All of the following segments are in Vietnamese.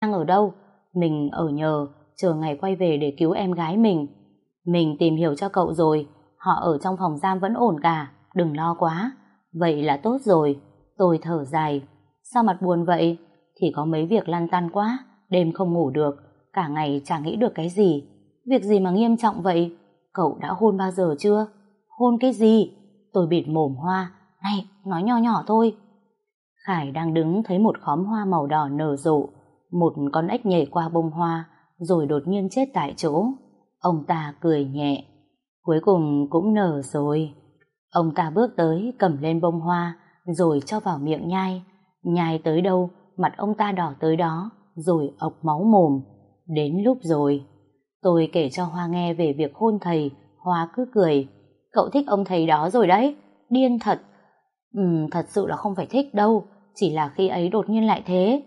đang ở đâu? Mình ở nhờ, chờ ngày quay về để cứu em gái mình. Mình tìm hiểu cho cậu rồi, họ ở trong phòng giam vẫn ổn cả, đừng lo quá. Vậy là tốt rồi, tôi thở dài. Sao mặt buồn vậy? Thì có mấy việc lăn tăn quá, đêm không ngủ được, cả ngày chả nghĩ được cái gì. Việc gì mà nghiêm trọng vậy? Cậu đã hôn bao giờ chưa? Hôn cái gì? Tôi bịt mồm hoa. Này, nói nhỏ nhỏ thôi. Khải đang đứng thấy một khóm hoa màu đỏ nở rộ. Một con ếch nhảy qua bông hoa, rồi đột nhiên chết tại chỗ. Ông ta cười nhẹ. Cuối cùng cũng nở rồi. Ông ta bước tới, cầm lên bông hoa, rồi cho vào miệng nhai. Nhai tới đâu, mặt ông ta đỏ tới đó, rồi ọc máu mồm. Đến lúc rồi. Tôi kể cho Hoa nghe về việc hôn thầy, Hoa cứ cười. Cậu thích ông thầy đó rồi đấy, điên thật. Ừ, thật sự là không phải thích đâu, chỉ là khi ấy đột nhiên lại thế.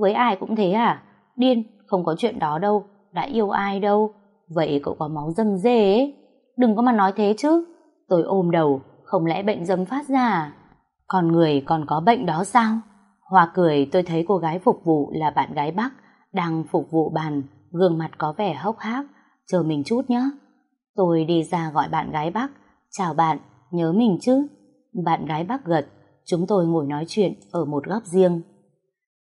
Với ai cũng thế à? Điên, không có chuyện đó đâu, đã yêu ai đâu. Vậy cậu có máu dâm dê ấy. Đừng có mà nói thế chứ. Tôi ôm đầu, không lẽ bệnh dâm phát ra à? Con người còn có bệnh đó sao? Hoa cười tôi thấy cô gái phục vụ là bạn gái Bắc đang phục vụ bàn, gương mặt có vẻ hốc hác. Chờ mình chút nhé. Tôi đi ra gọi bạn gái Bắc. Chào bạn, nhớ mình chứ? Bạn gái Bắc gật, chúng tôi ngồi nói chuyện ở một góc riêng.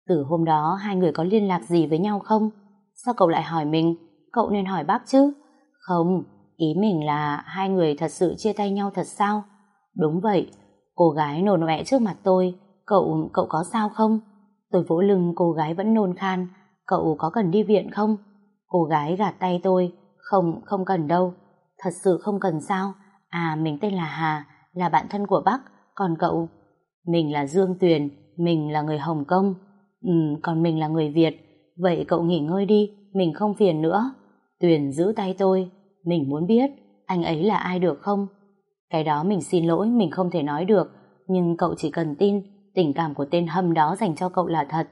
Từ hôm đó hai người có liên lạc gì với nhau không? Sao cậu lại hỏi mình? Cậu nên hỏi bác chứ? Không, ý mình là hai người thật sự chia tay nhau thật sao? Đúng vậy, cô gái nôn mẹ trước mặt tôi, cậu, cậu có sao không? Tôi vỗ lưng cô gái vẫn nôn khan, cậu có cần đi viện không? Cô gái gạt tay tôi, không, không cần đâu, thật sự không cần sao? À, mình tên là Hà, là bạn thân của bác, còn cậu? Mình là Dương Tuyền, mình là người Hồng Kông, ừ, còn mình là người Việt, vậy cậu nghỉ ngơi đi, mình không phiền nữa. Tuyền giữ tay tôi, mình muốn biết anh ấy là ai được không? Cái đó mình xin lỗi, mình không thể nói được, nhưng cậu chỉ cần tin tình cảm của tên hâm đó dành cho cậu là thật.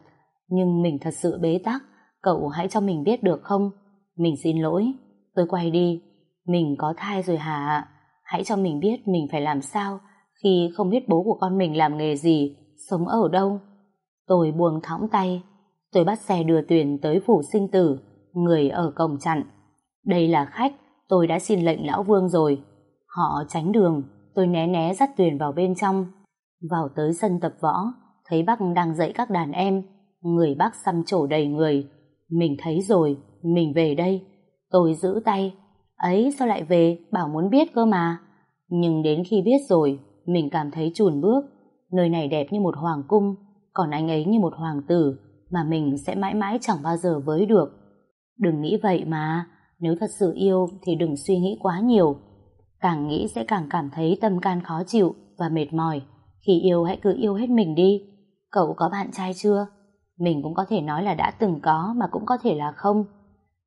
Nhưng mình thật sự bế tắc, cậu hãy cho mình biết được không? Mình xin lỗi, tôi quay đi. Mình có thai rồi hả? Hãy cho mình biết mình phải làm sao khi không biết bố của con mình làm nghề gì, sống ở đâu. Tôi buông thõng tay, tôi bắt xe đưa Tuyền tới phủ sinh tử, người ở cổng chặn. Đây là khách, tôi đã xin lệnh lão vương rồi. Họ tránh đường, tôi né né dắt Tuyền vào bên trong. Vào tới sân tập võ, thấy bác đang dạy các đàn em, người bác xăm trổ đầy người. Mình thấy rồi, mình về đây. Tôi giữ tay, ấy sao lại về, bảo muốn biết cơ mà. Nhưng đến khi biết rồi, mình cảm thấy chùn bước. Nơi này đẹp như một hoàng cung, còn anh ấy như một hoàng tử, mà mình sẽ mãi mãi chẳng bao giờ với được. Đừng nghĩ vậy mà, nếu thật sự yêu thì đừng suy nghĩ quá nhiều. Càng nghĩ sẽ càng cảm thấy tâm can khó chịu và mệt mỏi. Khi yêu hãy cứ yêu hết mình đi. Cậu có bạn trai chưa? Mình cũng có thể nói là đã từng có mà cũng có thể là không.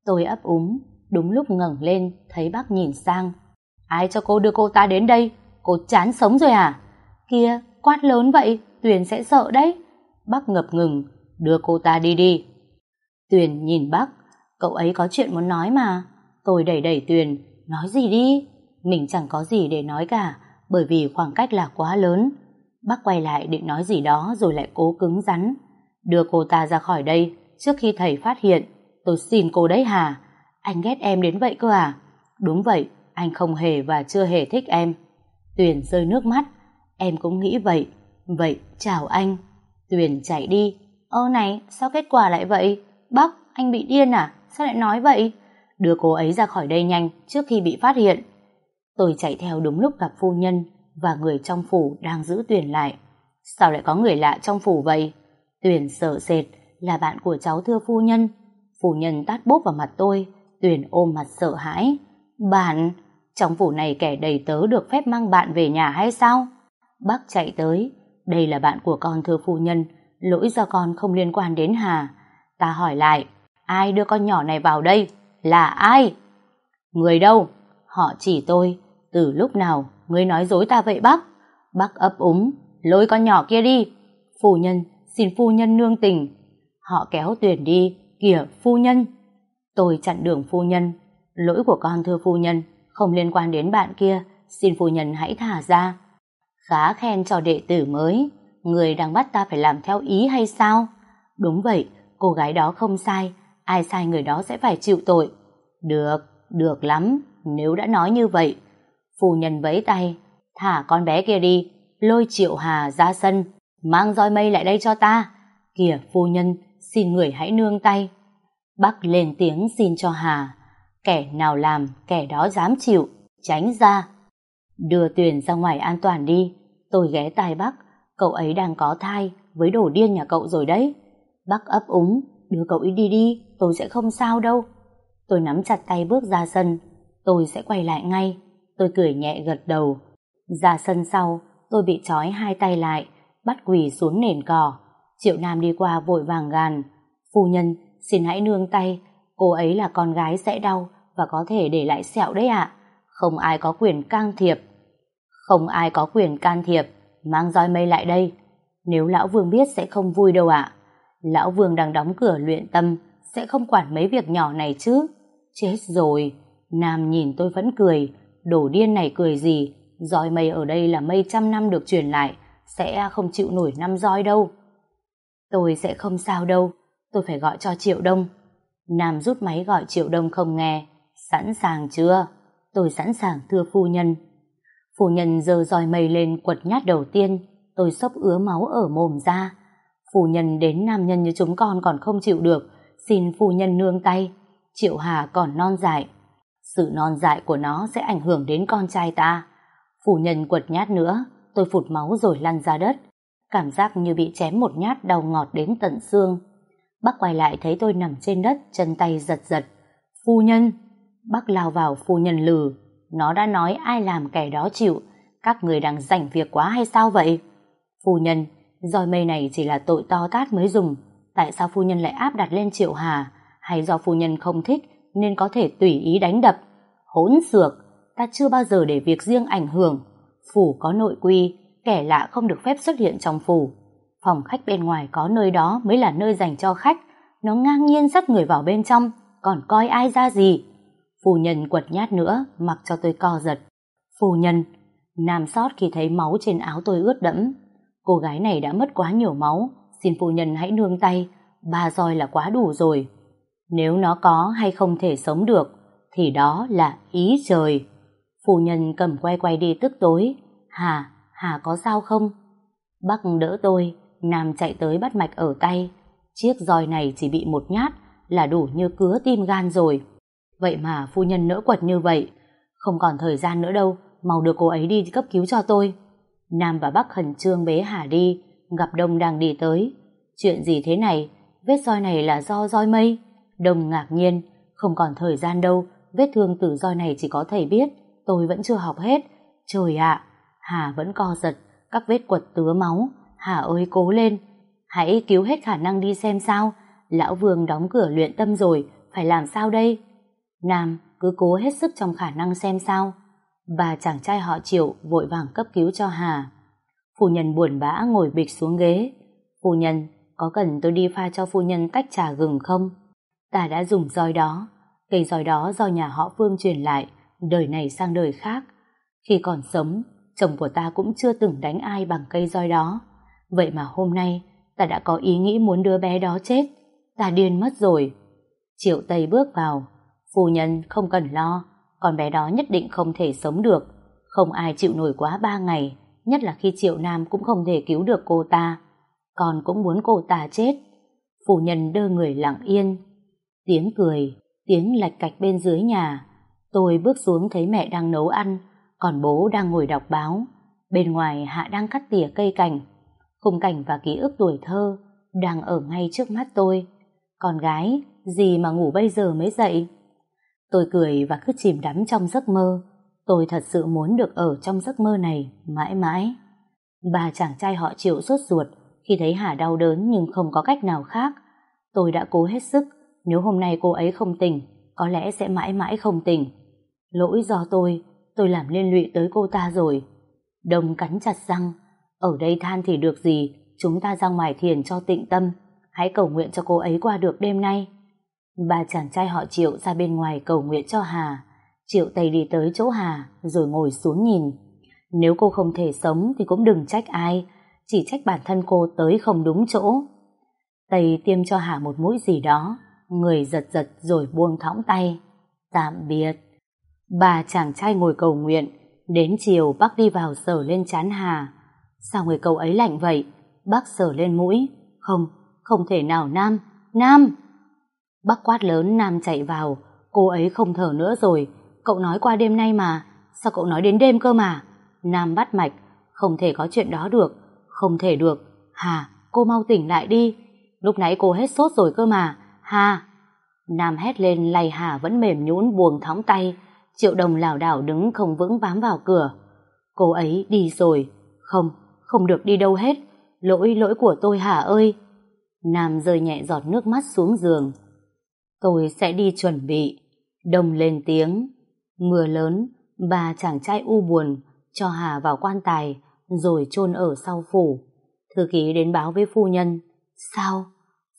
Tôi ấp úng, đúng lúc ngẩng lên thấy bác nhìn sang. Ai cho cô đưa cô ta đến đây? Cô chán sống rồi à? Kia, quát lớn vậy, Tuyền sẽ sợ đấy. Bác ngập ngừng, đưa cô ta đi đi. Tuyền nhìn bác, cậu ấy có chuyện muốn nói mà. Tôi đẩy đẩy Tuyền, nói gì đi? Mình chẳng có gì để nói cả, bởi vì khoảng cách là quá lớn. Bác quay lại định nói gì đó rồi lại cố cứng rắn. Đưa cô ta ra khỏi đây, trước khi thầy phát hiện. Tôi xin cô đấy Hà. Anh ghét em đến vậy cơ à? Đúng vậy, anh không hề và chưa hề thích em. Tuyền rơi nước mắt. Em cũng nghĩ vậy. Vậy, chào anh. Tuyền chạy đi. Ơ này, sao kết quả lại vậy? Bác, anh bị điên à? Sao lại nói vậy? Đưa cô ấy ra khỏi đây nhanh, trước khi bị phát hiện. Tôi chạy theo đúng lúc gặp phu nhân và người trong phủ đang giữ Tuyền lại. Sao lại có người lạ trong phủ vậy? Tuyền sợ sệt, là bạn của cháu thưa phu nhân. Phu nhân tát bốp vào mặt tôi, Tuyền ôm mặt sợ hãi. Bạn, trong phủ này kẻ đầy tớ được phép mang bạn về nhà hay sao? Bác chạy tới, đây là bạn của con thưa phu nhân, lỗi do con không liên quan đến Hà. Ta hỏi lại, ai đưa con nhỏ này vào đây? Là ai? Người đâu? Họ chỉ tôi, từ lúc nào ngươi nói dối ta vậy bác? Bác ấp úng, lôi con nhỏ kia đi. Phu nhân, xin phu nhân nương tình. Họ kéo tuyển đi, kìa phu nhân. Tôi chặn đường phu nhân, lỗi của con thưa phu nhân, không liên quan đến bạn kia, xin phu nhân hãy thả ra. Khá khen cho đệ tử mới, người đang bắt ta phải làm theo ý hay sao? Đúng vậy, cô gái đó không sai, ai sai người đó sẽ phải chịu tội. Được, được lắm, nếu đã nói như vậy. Phu nhân vẫy tay, thả con bé kia đi, lôi Triệu Hà ra sân, mang roi mây lại đây cho ta. Kìa phu nhân, xin người hãy nương tay. Bắc lên tiếng xin cho Hà, kẻ nào làm, kẻ đó dám chịu, tránh ra. Đưa Tuyền ra ngoài an toàn đi, tôi ghé tai Bắc, cậu ấy đang có thai, với đồ điên nhà cậu rồi đấy. Bắc ấp úng, đưa cậu ấy đi đi, tôi sẽ không sao đâu. Tôi nắm chặt tay bước ra sân, tôi sẽ quay lại ngay. Tôi cười nhẹ gật đầu. Ra sân sau, tôi bị trói hai tay lại, bắt quỳ xuống nền cỏ. Triệu Nam đi qua vội vàng gàn. Phu nhân, xin hãy nương tay, cô ấy là con gái sẽ đau và có thể để lại sẹo đấy ạ. Không ai có quyền can thiệp. Không ai có quyền can thiệp, mang roi mây lại đây. Nếu Lão Vương biết sẽ không vui đâu ạ. Lão Vương đang đóng cửa luyện tâm, sẽ không quản mấy việc nhỏ này chứ. Chết rồi, Nam nhìn tôi vẫn cười, đổ điên này cười gì, roi mây ở đây là mây trăm năm được truyền lại, sẽ không chịu nổi năm roi đâu. Tôi sẽ không sao đâu, tôi phải gọi cho Triệu Đông. Nam rút máy gọi Triệu Đông không nghe, sẵn sàng chưa? Tôi sẵn sàng thưa phu nhân. Phu nhân giơ roi mây lên quật nhát đầu tiên, tôi sốc ứa máu ở mồm ra. Phu nhân đến nam nhân như chúng con còn không chịu được, xin phu nhân nương tay. Triệu Hà còn non dại. Sự non dại của nó sẽ ảnh hưởng đến con trai ta. Phu nhân quật nhát nữa, tôi phụt máu rồi lăn ra đất. Cảm giác như bị chém một nhát đau ngọt đến tận xương. Bác quay lại thấy tôi nằm trên đất, chân tay giật giật. Phu nhân! Bác lao vào phu nhân lừ. Nó đã nói ai làm kẻ đó chịu. Các người đang rảnh việc quá hay sao vậy? Phu nhân, roi mây này chỉ là tội to tát mới dùng. Tại sao phu nhân lại áp đặt lên triệu hà? Hay do phu nhân không thích nên có thể tùy ý đánh đập? Hỗn xược, ta chưa bao giờ để việc riêng ảnh hưởng. Phủ có nội quy, kẻ lạ không được phép xuất hiện trong phủ. Phòng khách bên ngoài có nơi đó mới là nơi dành cho khách. Nó ngang nhiên dắt người vào bên trong, còn coi ai ra gì. Phu nhân quật nhát nữa, mặc cho tôi co giật. Phu nhân, nam sót khi thấy máu trên áo tôi ướt đẫm. Cô gái này đã mất quá nhiều máu, xin phu nhân hãy nương tay, ba roi là quá đủ rồi. Nếu nó có hay không thể sống được, thì đó là ý trời. Phu nhân cầm quay quay đi tức tối. Hà, Hà có sao không? Bác đỡ tôi, Nam chạy tới bắt mạch ở tay. Chiếc roi này chỉ bị một nhát là đủ như cứa tim gan rồi. Vậy mà phu nhân nỡ quật như vậy. Không còn thời gian nữa đâu, mau đưa cô ấy đi cấp cứu cho tôi. Nam và Bắc khẩn trương bế Hà đi, gặp Đông đang đi tới. Chuyện gì thế này? Vết roi này là do roi mây. Đông ngạc nhiên, không còn thời gian đâu, vết thương từ roi này chỉ có thầy biết, tôi vẫn chưa học hết. Trời ạ, Hà vẫn co giật, các vết quật tứa máu. Hà ơi cố lên, hãy cứu hết khả năng đi xem sao. Lão Vương đóng cửa luyện tâm rồi, phải làm sao đây? Nam cứ cố hết sức trong khả năng xem sao. Và chàng trai họ Triệu vội vàng cấp cứu cho Hà. Phu nhân buồn bã ngồi bịch xuống ghế. Phu nhân, có cần tôi đi pha cho phu nhân tách trà gừng không? Ta đã dùng roi đó. Cây roi đó do nhà họ Phương truyền lại, đời này sang đời khác. Khi còn sống, chồng của ta cũng chưa từng đánh ai bằng cây roi đó. Vậy mà hôm nay, ta đã có ý nghĩ muốn đứa bé đó chết. Ta điên mất rồi. Triệu Tây bước vào. Phu nhân không cần lo, con bé đó nhất định không thể sống được. Không ai chịu nổi quá ba ngày, nhất là khi Triệu Nam cũng không thể cứu được cô ta. Con cũng muốn cô ta chết. Phu nhân đơ người lặng yên. Tiếng cười, tiếng lạch cạch bên dưới nhà. Tôi bước xuống thấy mẹ đang nấu ăn, còn bố đang ngồi đọc báo. Bên ngoài Hạ đang cắt tỉa cây cảnh. Khung cảnh và ký ức tuổi thơ đang ở ngay trước mắt tôi. Con gái, gì mà ngủ bây giờ mới dậy? Tôi cười và cứ chìm đắm trong giấc mơ. Tôi thật sự muốn được ở trong giấc mơ này mãi mãi. Bà chàng trai họ chịu sốt ruột khi thấy Hà đau đớn nhưng không có cách nào khác. Tôi đã cố hết sức, nếu hôm nay cô ấy không tỉnh, có lẽ sẽ mãi mãi không tỉnh. Lỗi do tôi, tôi làm liên lụy tới cô ta rồi. đồng cắn chặt răng, ở đây than thì được gì, chúng ta ra ngoài thiền cho tịnh tâm, hãy cầu nguyện cho cô ấy qua được đêm nay. Ba chàng trai họ Triệu ra bên ngoài cầu nguyện cho Hà. Triệu Tây đi tới chỗ Hà, rồi ngồi xuống nhìn. Nếu cô không thể sống thì cũng đừng trách ai, chỉ trách bản thân cô tới không đúng chỗ. Tây tiêm cho Hà một mũi gì đó, người giật giật rồi buông thõng tay. Tạm biệt. Bà chàng trai ngồi cầu nguyện, đến chiều bác đi vào sở lên chán Hà. Sao người cậu ấy lạnh vậy? Bác sở lên mũi. Không, không thể nào Nam, Nam! Bác quát lớn Nam chạy vào, cô ấy không thở nữa rồi. Cậu nói qua đêm nay mà, sao cậu nói đến đêm cơ mà? Nam bắt mạch, không thể có chuyện đó được, không thể được. Hà, cô mau tỉnh lại đi. Lúc nãy cô hết sốt rồi cơ mà. Hà! Nam hét lên lay Hà vẫn mềm nhũn buồn thõng tay. Triệu đồng lảo đảo đứng không vững bám vào cửa. Cô ấy đi rồi. Không, không được đi đâu hết. Lỗi, lỗi của tôi Hà ơi. Nam rơi nhẹ giọt nước mắt xuống giường. Tôi sẽ đi chuẩn bị. Đông lên tiếng. Mưa lớn, bà chàng trai u buồn, cho Hà vào quan tài, rồi chôn ở sau phủ. Thư ký đến báo với phu nhân. Sao?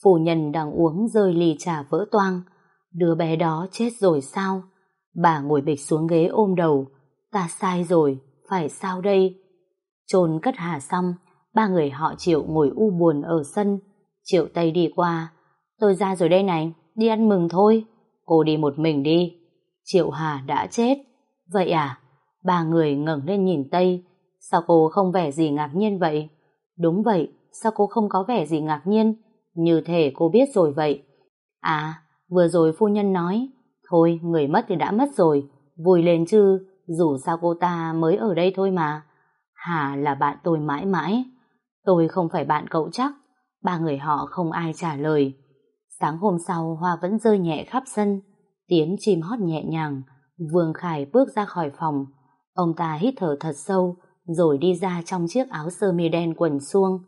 Phu nhân đang uống rơi ly trà vỡ toang. Đứa bé đó chết rồi sao? Bà ngồi bịch xuống ghế ôm đầu. Ta sai rồi, phải sao đây? Chôn cất Hà xong, ba người họ Triệu ngồi u buồn ở sân. Triệu Tây đi qua. Tôi ra rồi đây này, đi ăn mừng thôi. Cô đi một mình đi. Triệu Hà đã chết. Vậy à? Ba người ngẩng lên nhìn Tây. Sao cô không vẻ gì ngạc nhiên vậy? Đúng vậy, sao cô không có vẻ gì ngạc nhiên? Như thể cô biết rồi vậy. À, vừa rồi phu nhân nói, thôi người mất thì đã mất rồi, vui lên chứ, dù sao cô ta mới ở đây thôi mà. Hà là bạn tôi mãi mãi. Tôi không phải bạn cậu chắc. Ba người họ không ai trả lời. Sáng hôm sau hoa vẫn rơi nhẹ khắp sân, tiếng chim hót nhẹ nhàng. Vương Khải bước ra khỏi phòng. Ông ta hít thở thật sâu, rồi đi ra trong chiếc áo sơ mi đen quần suông.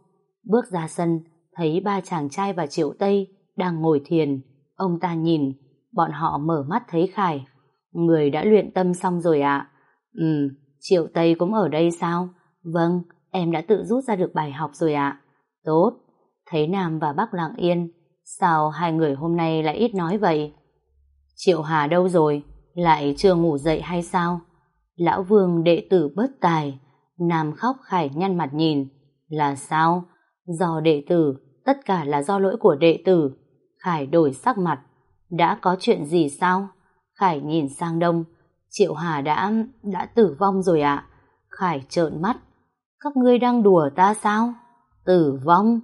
Bước ra sân, thấy ba chàng trai và Triệu Tây đang ngồi thiền. Ông ta nhìn, bọn họ mở mắt thấy Khải. Người đã luyện tâm xong rồi ạ. Ừ, Triệu Tây cũng ở đây sao? Vâng, em đã tự rút ra được bài học rồi ạ. Tốt, thấy Nam và Bắc lặng yên. Sao hai người hôm nay lại ít nói vậy? Triệu Hà đâu rồi? Lại chưa ngủ dậy hay sao? Lão Vương đệ tử bất tài. Nam khóc Khải nhăn mặt nhìn. Là sao? Do đệ tử, tất cả là do lỗi của đệ tử. Khải đổi sắc mặt. Đã có chuyện gì sao? Khải nhìn sang đông. Triệu Hà đã đã tử vong rồi ạ. Khải trợn mắt. Các ngươi đang đùa ta sao? Tử vong?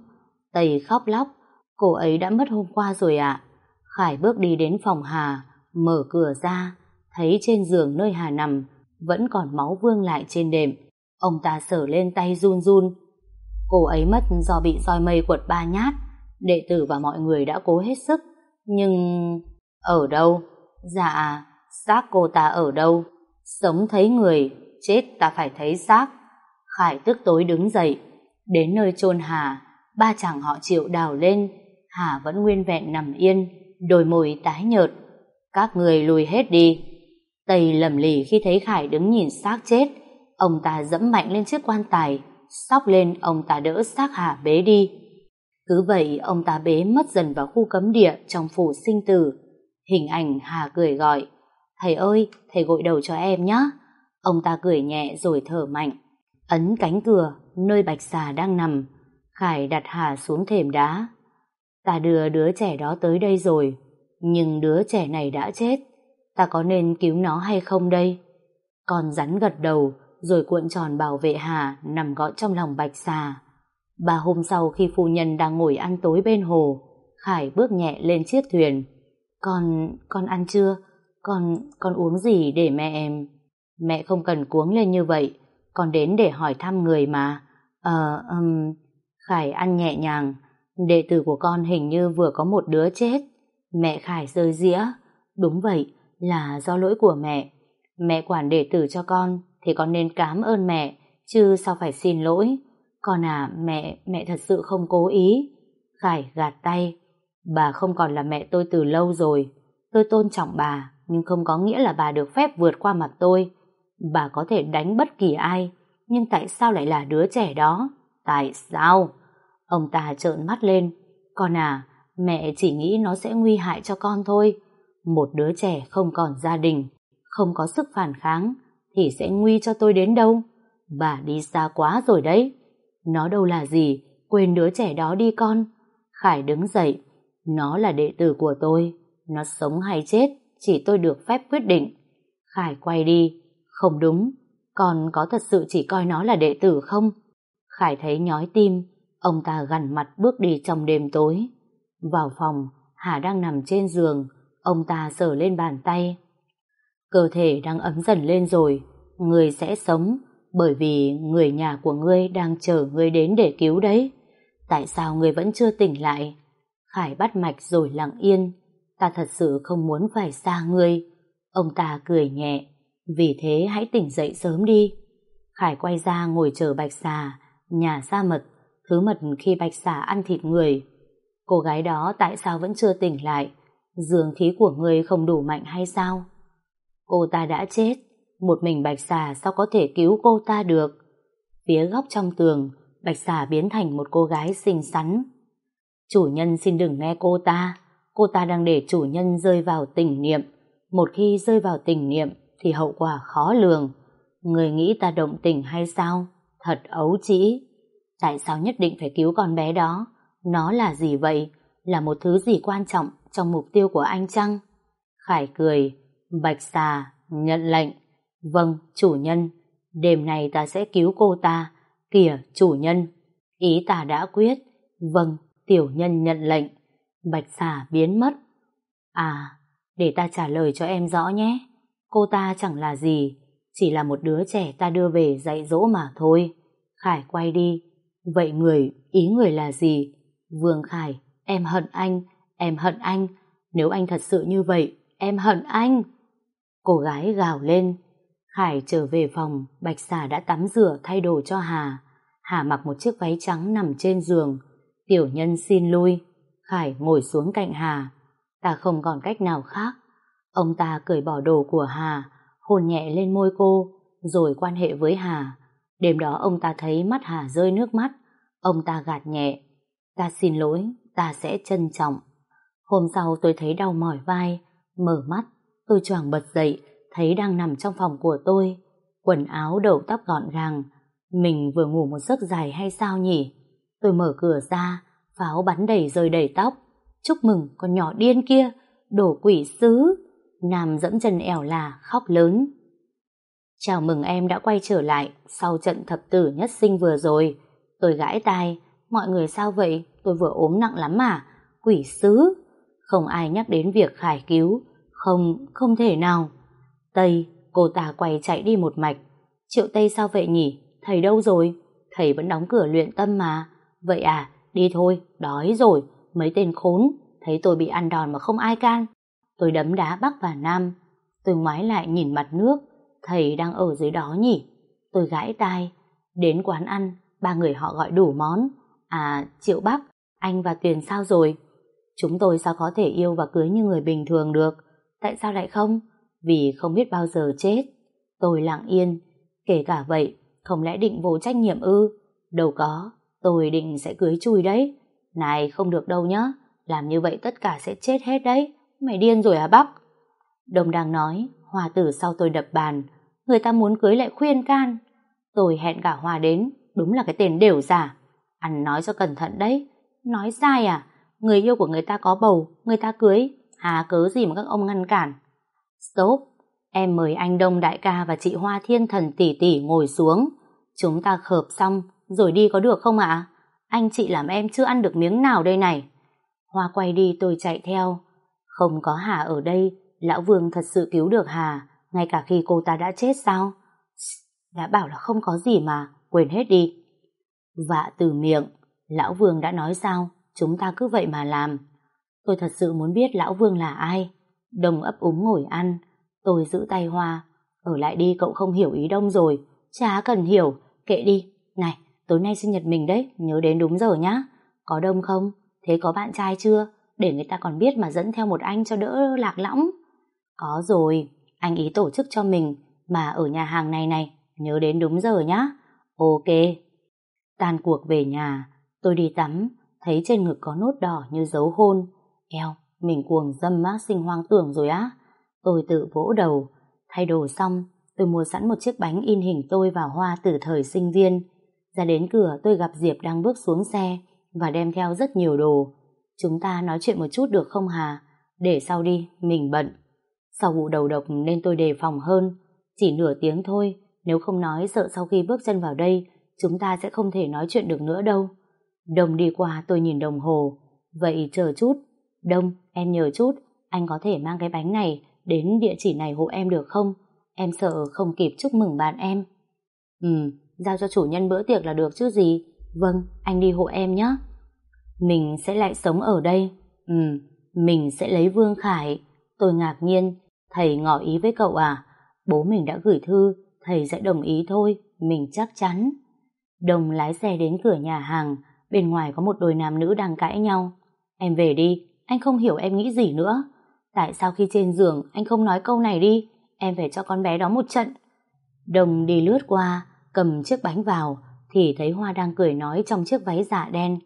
Tây khóc lóc. Cô ấy đã mất hôm qua rồi ạ. Khải bước đi đến phòng Hà, mở cửa ra, thấy trên giường nơi Hà nằm vẫn còn máu vương lại trên đệm. Ông ta sở lên tay run run, Cô ấy mất do bị roi mây quật ba nhát, đệ tử và mọi người đã cố hết sức, nhưng... Ở đâu? Dạ, xác cô ta ở đâu? Sống thấy người, chết ta phải thấy xác. Khải tức tối đứng dậy, đến nơi chôn Hà, ba chàng họ chịu đào lên, Hà vẫn nguyên vẹn nằm yên, đôi môi tái nhợt. Các người lùi hết đi. Tây lầm lì khi thấy Khải đứng nhìn xác chết, ông ta dẫm mạnh lên chiếc quan tài, sóc lên ông ta đỡ xác Hà bế đi. Cứ vậy ông ta bế mất dần vào khu cấm địa trong phủ sinh tử. Hình ảnh Hà cười gọi, thầy ơi, thầy gội đầu cho em nhé. Ông ta cười nhẹ rồi thở mạnh, ấn cánh cửa nơi bạch xà đang nằm. Khải đặt Hà xuống thềm đá. Ta đưa đứa trẻ đó tới đây rồi, nhưng đứa trẻ này đã chết. Ta có nên cứu nó hay không đây? Con rắn gật đầu, rồi cuộn tròn bảo vệ Hà nằm gọn trong lòng bạch xà. Ba hôm sau khi phu nhân đang ngồi ăn tối bên hồ, Khải bước nhẹ lên chiếc thuyền. Con, con ăn chưa? Con, con uống gì để mẹ em? Mẹ không cần cuống lên như vậy, con đến để hỏi thăm người mà. Ờ, um, Khải ăn nhẹ nhàng, đệ tử của con hình như vừa có một đứa chết. Mẹ Khải rơi dĩa. Đúng vậy, là do lỗi của mẹ. Mẹ quản đệ tử cho con, thì con nên cảm ơn mẹ, chứ sao phải xin lỗi. Con à, mẹ, mẹ thật sự không cố ý. Khải gạt tay. Bà không còn là mẹ tôi từ lâu rồi. Tôi tôn trọng bà, nhưng không có nghĩa là bà được phép vượt qua mặt tôi. Bà có thể đánh bất kỳ ai, nhưng tại sao lại là đứa trẻ đó? Tại sao? Ông ta trợn mắt lên. Con à, mẹ chỉ nghĩ nó sẽ nguy hại cho con thôi. Một đứa trẻ không còn gia đình, không có sức phản kháng, thì sẽ nguy cho tôi đến đâu. Bà đi xa quá rồi đấy. Nó đâu là gì, quên đứa trẻ đó đi con. Khải đứng dậy. Nó là đệ tử của tôi. Nó sống hay chết, chỉ tôi được phép quyết định. Khải quay đi. Không đúng, còn có thật sự chỉ coi nó là đệ tử không? Khải thấy nhói tim, ông ta gằn mặt bước đi trong đêm tối. Vào phòng, Hà đang nằm trên giường, ông ta sờ lên bàn tay. Cơ thể đang ấm dần lên rồi, người sẽ sống, bởi vì người nhà của ngươi đang chờ ngươi đến để cứu đấy. Tại sao ngươi vẫn chưa tỉnh lại? Khải bắt mạch rồi lặng yên. Ta thật sự không muốn phải xa ngươi. Ông ta cười nhẹ. Vì thế hãy tỉnh dậy sớm đi. Khải quay ra ngồi chờ bạch xà, nhà ra mật, thứ mật khi bạch xà ăn thịt người. Cô gái đó tại sao vẫn chưa tỉnh lại? Dương khí của người không đủ mạnh hay sao? Cô ta đã chết, một mình bạch xà sao có thể cứu cô ta được? Phía góc trong tường, bạch xà biến thành một cô gái xinh xắn. Chủ nhân xin đừng nghe cô ta, cô ta đang để chủ nhân rơi vào tình niệm. Một khi rơi vào tình niệm thì hậu quả khó lường. Người nghĩ ta động tình hay sao? Thật ấu trĩ. Tại sao nhất định phải cứu con bé đó? Nó là gì vậy? Là một thứ gì quan trọng trong mục tiêu của anh chăng? Khải cười, bạch xà, nhận lệnh. Vâng, chủ nhân, đêm nay ta sẽ cứu cô ta. Kìa, chủ nhân, ý ta đã quyết. Vâng, tiểu nhân nhận lệnh. Bạch xà biến mất. À, để ta trả lời cho em rõ nhé. Cô ta chẳng là gì, chỉ là một đứa trẻ ta đưa về dạy dỗ mà thôi. Khải quay đi. Vậy người, ý người là gì? Vương Khải, em hận anh, em hận anh. Nếu anh thật sự như vậy, em hận anh. Cô gái gào lên. Khải trở về phòng, Bạch Xà đã tắm rửa thay đồ cho Hà. Hà mặc một chiếc váy trắng nằm trên giường. Tiểu nhân xin lui. Khải ngồi xuống cạnh Hà. Ta không còn cách nào khác. Ông ta cởi bỏ đồ của Hà, hôn nhẹ lên môi cô, rồi quan hệ với Hà. Đêm đó ông ta thấy mắt Hà rơi nước mắt. Ông ta gạt nhẹ. Ta xin lỗi, ta sẽ trân trọng. Hôm sau tôi thấy đau mỏi vai, mở mắt, tôi choàng bật dậy, thấy đang nằm trong phòng của tôi. Quần áo đầu tóc gọn gàng. Mình vừa ngủ một giấc dài hay sao nhỉ? Tôi mở cửa ra, pháo bắn đầy rơi đầy tóc. Chúc mừng con nhỏ điên kia, đổ quỷ sứ. Nam dẫm chân ẻo là khóc lớn. Chào mừng em đã quay trở lại sau trận thập tử nhất sinh vừa rồi. Tôi gãi tai, mọi người sao vậy? Tôi vừa ốm nặng lắm mà. Quỷ sứ. Không ai nhắc đến việc khải cứu. Không, không thể nào. Tây, cô ta quay chạy đi một mạch. Triệu Tây sao vậy nhỉ? Thầy đâu rồi? Thầy vẫn đóng cửa luyện tâm mà. Vậy à, đi thôi, đói rồi. Mấy tên khốn, thấy tôi bị ăn đòn mà không ai can. Tôi đấm đá Bắc và Nam. Tôi ngoái lại nhìn mặt nước. Thầy đang ở dưới đó nhỉ? Tôi gãi tai. Đến quán ăn, ba người họ gọi đủ món. À, Triệu Bắc, anh và Tuyền sao rồi? Chúng tôi sao có thể yêu và cưới như người bình thường được? Tại sao lại không? Vì không biết bao giờ chết. Tôi lặng yên. Kể cả vậy, không lẽ định vô trách nhiệm ư? Đâu có, tôi định sẽ cưới chui đấy. Này, không được đâu nhá. Làm như vậy tất cả sẽ chết hết đấy. Mày điên rồi hả Bắc? đồng đang nói, Hòa tử sau tôi đập bàn. Người ta muốn cưới lại khuyên can. Tôi hẹn cả Hòa đến, đúng là cái tên đều giả. Ăn nói cho cẩn thận đấy. Nói sai à? Người yêu của người ta có bầu, người ta cưới. Hà cớ gì mà các ông ngăn cản? Stop. Em mời anh Đông đại ca và chị Hoa Thiên Thần tỷ tỷ ngồi xuống. Chúng ta khợp xong, rồi đi có được không ạ? Anh chị làm em chưa ăn được miếng nào đây này. Hoa quay đi tôi chạy theo. Không có Hà ở đây, Lão Vương thật sự cứu được Hà, ngay cả khi cô ta đã chết sao? Đã bảo là không có gì mà, quên hết đi. Vạ từ miệng, Lão Vương đã nói sao, chúng ta cứ vậy mà làm. Tôi thật sự muốn biết Lão Vương là ai. đồng ấp úng ngồi ăn, tôi giữ tay Hoa. Ở lại đi cậu không hiểu ý Đông rồi, chả cần hiểu, kệ đi. Này, tối nay sinh nhật mình đấy, nhớ đến đúng giờ nhá. Có Đông không? Thế có bạn trai chưa? Để người ta còn biết mà dẫn theo một anh cho đỡ lạc lõng. Có rồi, anh ý tổ chức cho mình, mà ở nhà hàng này này, nhớ đến đúng giờ nhá. Ok. Tan cuộc về nhà, tôi đi tắm, thấy trên ngực có nốt đỏ như dấu hôn. Eo, mình cuồng dâm mát sinh hoang tưởng rồi á. Tôi tự vỗ đầu, thay đồ xong, tôi mua sẵn một chiếc bánh in hình tôi và Hoa từ thời sinh viên. Ra đến cửa tôi gặp Diệp đang bước xuống xe và đem theo rất nhiều đồ. chúng ta nói chuyện một chút được không Hà? Để sau đi, mình bận. Sau vụ đầu độc nên tôi đề phòng hơn. Chỉ nửa tiếng thôi, nếu không nói sợ sau khi bước chân vào đây, chúng ta sẽ không thể nói chuyện được nữa đâu. Đồng đi qua tôi nhìn đồng hồ. Vậy chờ chút. Đông, em nhờ chút, anh có thể mang cái bánh này đến địa chỉ này hộ em được không? Em sợ không kịp chúc mừng bạn em. Ừ, giao cho chủ nhân bữa tiệc là được chứ gì. Vâng, anh đi hộ em nhé. Mình sẽ lại sống ở đây. Ừ, mình sẽ lấy Vương Khải. Tôi ngạc nhiên, thầy ngỏ ý với cậu à? Bố mình đã gửi thư, thầy sẽ đồng ý thôi, mình chắc chắn. Đồng lái xe đến cửa nhà hàng, bên ngoài có một đôi nam nữ đang cãi nhau. Em về đi, anh không hiểu em nghĩ gì nữa. Tại sao khi trên giường anh không nói câu này đi, em phải cho con bé đó một trận. Đồng đi lướt qua, cầm chiếc bánh vào, thì thấy Hoa đang cười nói trong chiếc váy dạ đen.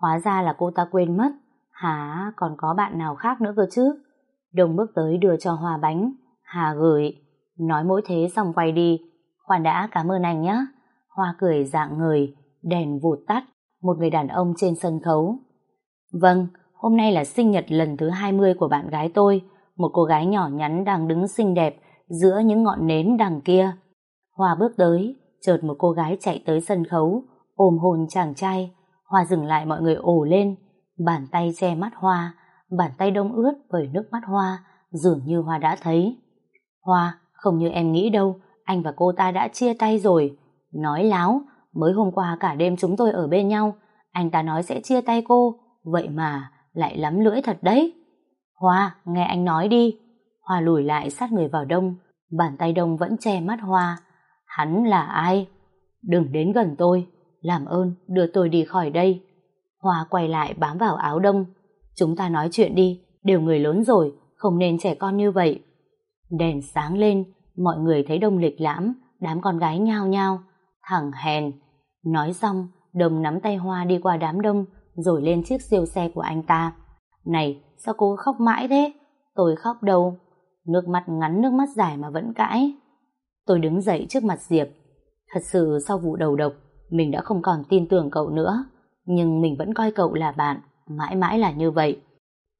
Hóa ra là cô ta quên mất. Hả, còn có bạn nào khác nữa cơ chứ? Đồng bước tới đưa cho Hoa bánh. Hà gửi. Nói mỗi thế xong quay đi. Khoan đã cảm ơn anh nhé. Hoa cười dạng người, đèn vụt tắt, một người đàn ông trên sân khấu. Vâng, hôm nay là sinh nhật lần thứ 20 của bạn gái tôi, một cô gái nhỏ nhắn đang đứng xinh đẹp giữa những ngọn nến đằng kia. Hoa bước tới, chợt một cô gái chạy tới sân khấu, ôm hôn chàng trai. Hoa dừng lại mọi người ồ lên, bàn tay che mắt Hoa, bàn tay đông ướt bởi nước mắt Hoa, dường như Hoa đã thấy. Hoa, không như em nghĩ đâu, anh và cô ta đã chia tay rồi. Nói láo, mới hôm qua cả đêm chúng tôi ở bên nhau, anh ta nói sẽ chia tay cô, vậy mà lại lắm lưỡi thật đấy. Hoa, nghe anh nói đi. Hoa lùi lại sát người vào đông, bàn tay đông vẫn che mắt Hoa. Hắn là ai? Đừng đến gần tôi, làm ơn đưa tôi đi khỏi đây. Hoa quay lại bám vào áo đông. Chúng ta nói chuyện đi, đều người lớn rồi, không nên trẻ con như vậy. Đèn sáng lên, mọi người thấy đông lịch lãm, đám con gái nhao nhao. Thằng hèn. Nói xong, đồng nắm tay Hoa đi qua đám đông, rồi lên chiếc siêu xe của anh ta. Này, sao cô khóc mãi thế? Tôi khóc đâu. Nước mắt ngắn nước mắt dài mà vẫn cãi. Tôi đứng dậy trước mặt Diệp. Thật sự sau vụ đầu độc, mình đã không còn tin tưởng cậu nữa. Nhưng mình vẫn coi cậu là bạn, mãi mãi là như vậy.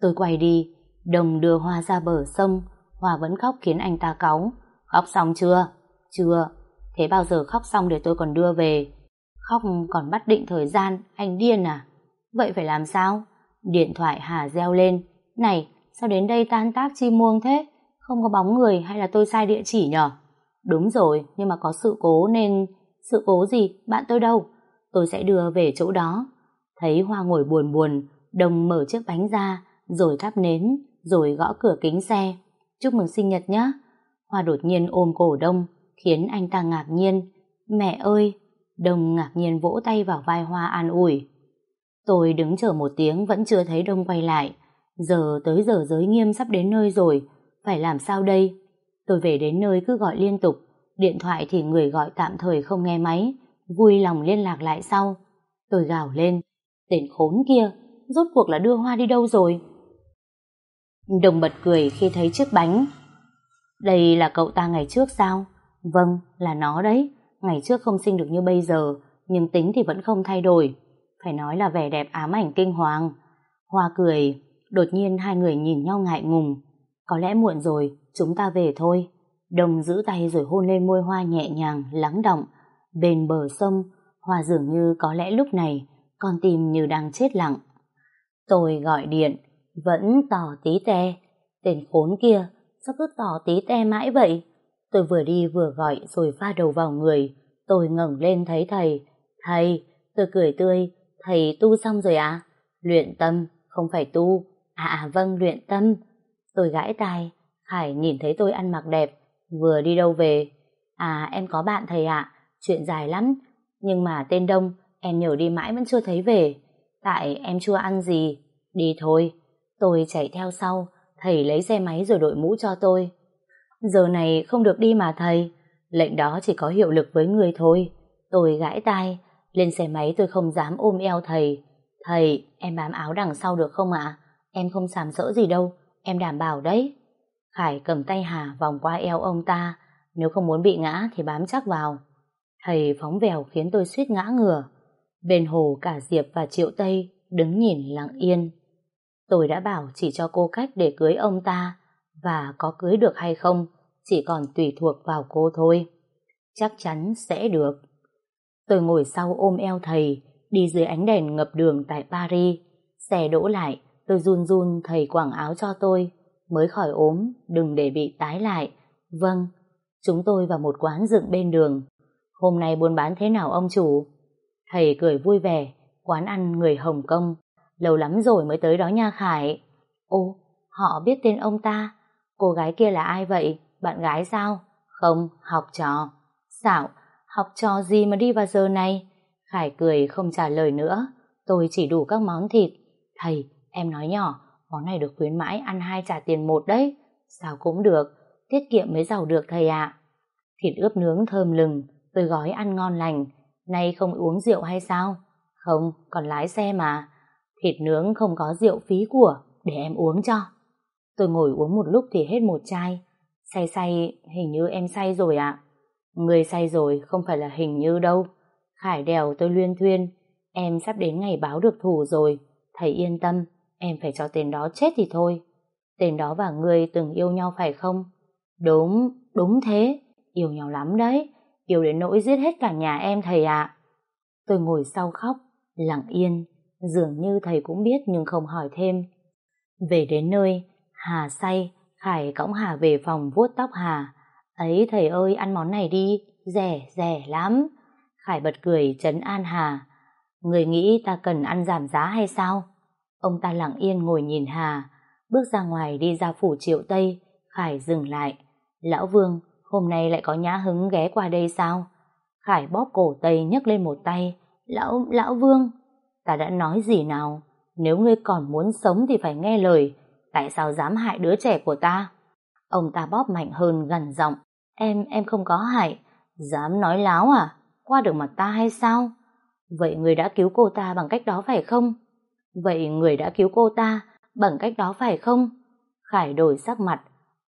Tôi quay đi, đồng đưa Hoa ra bờ sông. Hòa vẫn khóc khiến anh ta cáu. Khóc xong chưa? Chưa. Thế bao giờ khóc xong để tôi còn đưa về? Khóc còn bắt định thời gian, anh điên à? Vậy phải làm sao? Điện thoại Hà reo lên. Này, sao đến đây tan tác chi muông thế? Không có bóng người hay là tôi sai địa chỉ nhở? Đúng rồi, nhưng mà có sự cố nên... Sự cố gì? Bạn tôi đâu? Tôi sẽ đưa về chỗ đó. Thấy Hoa ngồi buồn buồn, Đồng mở chiếc bánh ra, rồi thắp nến, rồi gõ cửa kính xe. Chúc mừng sinh nhật nhé. Hoa đột nhiên ôm cổ Đông, khiến anh ta ngạc nhiên. Mẹ ơi! Đông ngạc nhiên vỗ tay vào vai Hoa an ủi. Tôi đứng chờ một tiếng vẫn chưa thấy Đông quay lại. Giờ tới giờ giới nghiêm sắp đến nơi rồi, phải làm sao đây? Tôi về đến nơi cứ gọi liên tục, điện thoại thì người gọi tạm thời không nghe máy, vui lòng liên lạc lại sau. Tôi gào lên, tên khốn kia, rốt cuộc là đưa Hoa đi đâu rồi? Đồng bật cười khi thấy chiếc bánh. Đây là cậu ta ngày trước sao? Vâng, là nó đấy. Ngày trước không sinh được như bây giờ, nhưng tính thì vẫn không thay đổi. Phải nói là vẻ đẹp ám ảnh kinh hoàng. Hoa cười, đột nhiên hai người nhìn nhau ngại ngùng. Có lẽ muộn rồi, chúng ta về thôi. Đồng giữ tay rồi hôn lên môi Hoa nhẹ nhàng, lắng động. Bên bờ sông, Hoa dường như có lẽ lúc này, con tim như đang chết lặng. Tôi gọi điện, vẫn tỏ tí te. Tên khốn kia, sao cứ tỏ tí te mãi vậy? Tôi vừa đi vừa gọi rồi pha đầu vào người. Tôi ngẩng lên thấy thầy. Thầy, tôi cười tươi. Thầy tu xong rồi à? Luyện tâm, không phải tu. À à vâng, luyện tâm. Tôi gãi tai. Khải nhìn thấy tôi ăn mặc đẹp. Vừa đi đâu về? À em có bạn thầy ạ. Chuyện dài lắm. Nhưng mà tên Đông, em nhờ đi mãi vẫn chưa thấy về. Tại em chưa ăn gì. Đi thôi. Tôi chạy theo sau. Thầy lấy xe máy rồi đội mũ cho tôi. Giờ này không được đi mà thầy. Lệnh đó chỉ có hiệu lực với người thôi. Tôi gãi tai. Lên xe máy tôi không dám ôm eo thầy. Thầy, em bám áo đằng sau được không ạ? Em không sàm sỡ gì đâu. Em đảm bảo đấy. Khải cầm tay Hà vòng qua eo ông ta. Nếu không muốn bị ngã thì bám chắc vào. Thầy phóng vèo khiến tôi suýt ngã ngửa. Bên hồ cả Diệp và Triệu Tây đứng nhìn lặng yên. Tôi đã bảo chỉ cho cô cách để cưới ông ta, và có cưới được hay không, chỉ còn tùy thuộc vào cô thôi. Chắc chắn sẽ được. Tôi ngồi sau ôm eo thầy, đi dưới ánh đèn ngập đường tại Paris. Xe đỗ lại, tôi run run thầy quảng áo cho tôi. Mới khỏi ốm, đừng để bị tái lại. Vâng, chúng tôi vào một quán dựng bên đường. Hôm nay buôn bán thế nào ông chủ? Thầy cười vui vẻ, quán ăn người Hồng Kông. Lâu lắm rồi mới tới đó nha Khải. Ô, họ biết tên ông ta. Cô gái kia là ai vậy? Bạn gái sao? Không, học trò. Xạo, học trò gì mà đi vào giờ này? Khải cười không trả lời nữa. Tôi chỉ đủ các món thịt. Thầy, em nói nhỏ, món này được khuyến mãi ăn hai trả tiền một đấy. Sao cũng được, tiết kiệm mới giàu được thầy ạ. Thịt ướp nướng thơm lừng, tôi gói ăn ngon lành. Nay không uống rượu hay sao? Không, còn lái xe mà. Thịt nướng không có rượu phí của, để em uống cho. Tôi ngồi uống một lúc thì hết một chai. Say say, hình như em say rồi ạ. Người say rồi, không phải là hình như đâu. Khải đèo tôi luyên thuyên. Em sắp đến ngày báo được thù rồi. Thầy yên tâm, em phải cho tên đó chết thì thôi. Tên đó và người từng yêu nhau phải không? Đúng, đúng thế. Yêu nhau lắm đấy. Yêu đến nỗi giết hết cả nhà em thầy ạ. Tôi ngồi sau khóc, lặng yên. Dường như thầy cũng biết nhưng không hỏi thêm. Về đến nơi, Hà say, Khải cõng Hà về phòng vuốt tóc Hà. Ấy thầy ơi ăn món này đi, rẻ, rẻ lắm. Khải bật cười chấn an Hà. Người nghĩ ta cần ăn giảm giá hay sao? Ông ta lặng yên ngồi nhìn Hà, bước ra ngoài đi ra phủ triệu Tây, Khải dừng lại. Lão Vương, hôm nay lại có nhã hứng ghé qua đây sao? Khải bóp cổ Tây nhấc lên một tay. Lão, lão Vương, ta đã nói gì nào? Nếu ngươi còn muốn sống thì phải nghe lời, tại sao dám hại đứa trẻ của ta? Ông ta bóp mạnh hơn gần giọng. Em, em không có hại. Dám nói láo à? Qua được mặt ta hay sao? Vậy người đã cứu cô ta bằng cách đó phải không? Vậy người đã cứu cô ta bằng cách đó phải không? Khải đổi sắc mặt.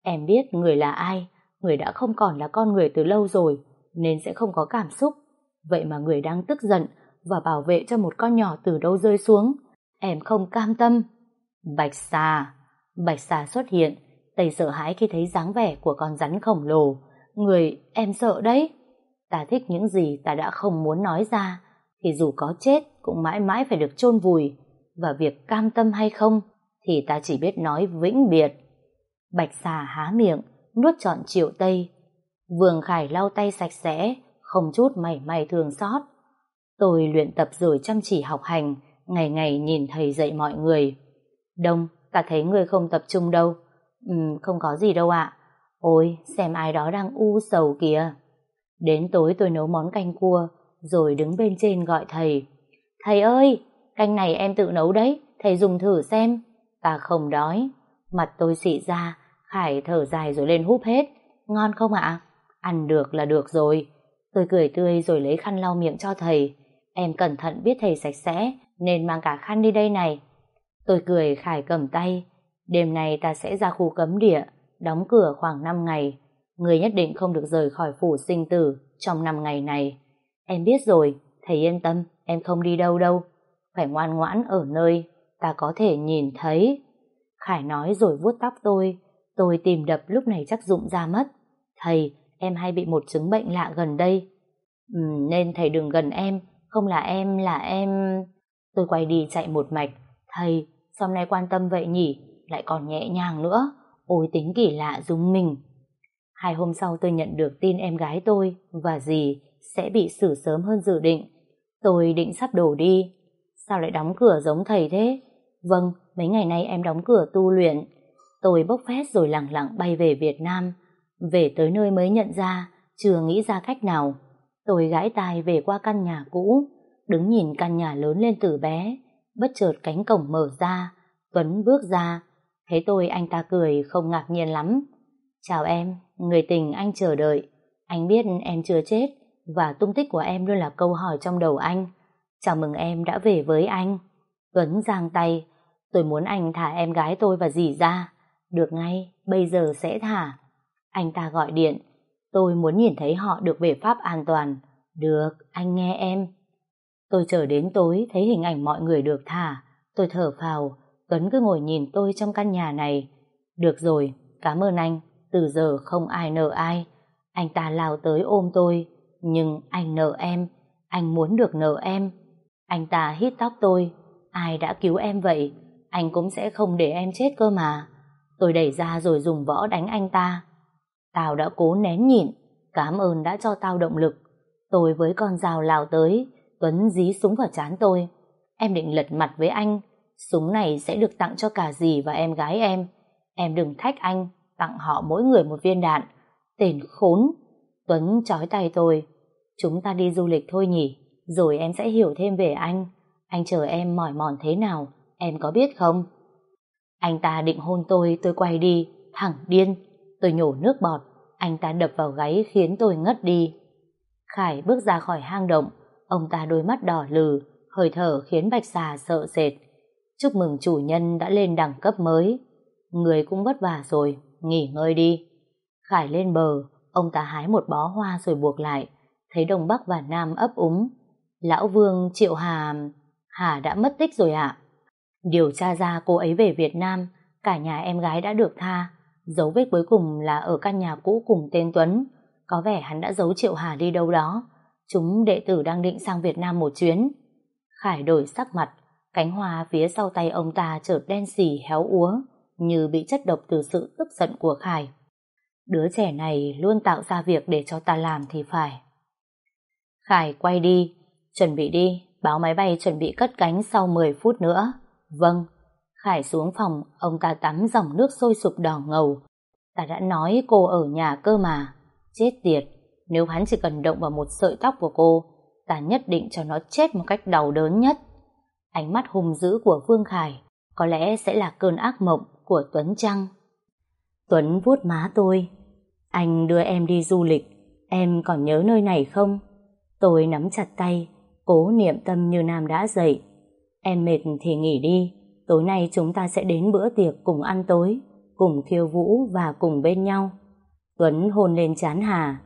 Em biết người là ai. Người đã không còn là con người từ lâu rồi, nên sẽ không có cảm xúc. Vậy mà người đang tức giận và bảo vệ cho một con nhỏ từ đâu rơi xuống. Em không cam tâm. Bạch xà. Bạch xà xuất hiện. Tây sợ hãi khi thấy dáng vẻ của con rắn khổng lồ. Người, em sợ đấy. Ta thích những gì ta đã không muốn nói ra, thì dù có chết cũng mãi mãi phải được chôn vùi. Và việc cam tâm hay không, thì ta chỉ biết nói vĩnh biệt. Bạch xà há miệng, nuốt trọn triệu tây. Vương Khải lau tay sạch sẽ, không chút mảy may thường xót. Tôi luyện tập rồi chăm chỉ học hành, ngày ngày nhìn thầy dạy mọi người. Đông, ta thấy người không tập trung đâu. Ừ, không có gì đâu ạ. Ôi, xem ai đó đang u sầu kìa. Đến tối tôi nấu món canh cua, rồi đứng bên trên gọi thầy. Thầy ơi, canh này em tự nấu đấy, thầy dùng thử xem. Ta không đói. Mặt tôi xị ra, Khải thở dài rồi lên húp hết. Ngon không ạ? Ăn được là được rồi. Tôi cười tươi rồi lấy khăn lau miệng cho thầy. Em cẩn thận biết thầy sạch sẽ, nên mang cả khăn đi đây này. Tôi cười Khải cầm tay. Đêm nay ta sẽ ra khu cấm địa, đóng cửa khoảng 5 ngày. Người nhất định không được rời khỏi phủ sinh tử trong 5 ngày này. Em biết rồi, thầy yên tâm, em không đi đâu đâu. Phải ngoan ngoãn ở nơi ta có thể nhìn thấy. Khải nói rồi vuốt tóc tôi. Tôi tìm đập lúc này chắc dụng ra mất. Thầy, em hay bị một chứng bệnh lạ gần đây. Ừ, nên thầy đừng gần em, không là em là em... Tôi quay đi chạy một mạch. Thầy, sao nay quan tâm vậy nhỉ? Lại còn nhẹ nhàng nữa. Ôi tính kỳ lạ dùng mình. Hai hôm sau tôi nhận được tin em gái tôi và dì sẽ bị xử sớm hơn dự định. Tôi định sắp đổ đi. Sao lại đóng cửa giống thầy thế? Vâng, mấy ngày nay em đóng cửa tu luyện. Tôi bốc phét rồi lặng lặng bay về Việt Nam. Về tới nơi mới nhận ra, chưa nghĩ ra cách nào. Tôi gãi tai về qua căn nhà cũ, đứng nhìn căn nhà lớn lên từ bé. Bất chợt cánh cổng mở ra, Tuấn bước ra. Thấy tôi anh ta cười không ngạc nhiên lắm. Chào em, người tình anh chờ đợi. Anh biết em chưa chết và tung tích của em luôn là câu hỏi trong đầu anh. Chào mừng em đã về với anh. Tuấn giang tay. Tôi muốn anh thả em gái tôi và dì ra. Được ngay, bây giờ sẽ thả. Anh ta gọi điện. Tôi muốn nhìn thấy họ được về Pháp an toàn. Được, anh nghe em. Tôi chờ đến tối thấy hình ảnh mọi người được thả. Tôi thở phào. Tuấn cứ ngồi nhìn tôi trong căn nhà này. Được rồi, cảm ơn anh, từ giờ không ai nợ ai. Anh ta lao tới ôm tôi, nhưng anh nợ em, anh muốn được nợ em. Anh ta hít tóc tôi, ai đã cứu em vậy, anh cũng sẽ không để em chết cơ mà. Tôi đẩy ra rồi dùng võ đánh anh ta. Tao đã cố nén nhịn, cảm ơn đã cho tao động lực. Tôi với con dao lao tới, Tuấn dí súng vào chán tôi. Em định lật mặt với anh, súng này sẽ được tặng cho cả dì và em gái em. Em đừng thách anh, tặng họ mỗi người một viên đạn. Tên khốn! Tuấn trói tay tôi. Chúng ta đi du lịch thôi nhỉ, rồi em sẽ hiểu thêm về anh. Anh chờ em mỏi mòn thế nào, em có biết không? Anh ta định hôn tôi, tôi quay đi, thẳng điên. Tôi nhổ nước bọt, anh ta đập vào gáy khiến tôi ngất đi. Khải bước ra khỏi hang động, ông ta đôi mắt đỏ lừ, hơi thở khiến Bạch Xà sợ sệt. Chúc mừng chủ nhân đã lên đẳng cấp mới. Người cũng vất vả rồi, nghỉ ngơi đi. Khải lên bờ, ông ta hái một bó hoa rồi buộc lại, thấy Đông Bắc và Nam ấp úng. Lão Vương Triệu Hà... Hà đã mất tích rồi ạ. Điều tra ra cô ấy về Việt Nam, cả nhà em gái đã được tha. Dấu vết cuối cùng là ở căn nhà cũ cùng tên Tuấn. Có vẻ hắn đã giấu Triệu Hà đi đâu đó. Chúng đệ tử đang định sang Việt Nam một chuyến. Khải đổi sắc mặt, cánh hoa phía sau tay ông ta chợt đen xì héo úa, như bị chất độc từ sự tức giận của Khải. Đứa trẻ này luôn tạo ra việc để cho ta làm thì phải. Khải quay đi, chuẩn bị đi, báo máy bay chuẩn bị cất cánh sau 10 phút nữa. Vâng. Khải xuống phòng, ông ta tắm dòng nước sôi sụp đỏ ngầu. Ta đã nói cô ở nhà cơ mà. Chết tiệt, nếu hắn chỉ cần động vào một sợi tóc của cô, ta nhất định cho nó chết một cách đau đớn nhất. Ánh mắt hùng dữ của Vương Khải có lẽ sẽ là cơn ác mộng của Tuấn Trăng. Tuấn vuốt má tôi. Anh đưa em đi du lịch, em còn nhớ nơi này không? Tôi nắm chặt tay, cố niệm tâm như Nam đã dậy. Em mệt thì nghỉ đi, tối nay chúng ta sẽ đến bữa tiệc cùng ăn tối, cùng khiêu vũ và cùng bên nhau. Tuấn hôn lên chán Hà.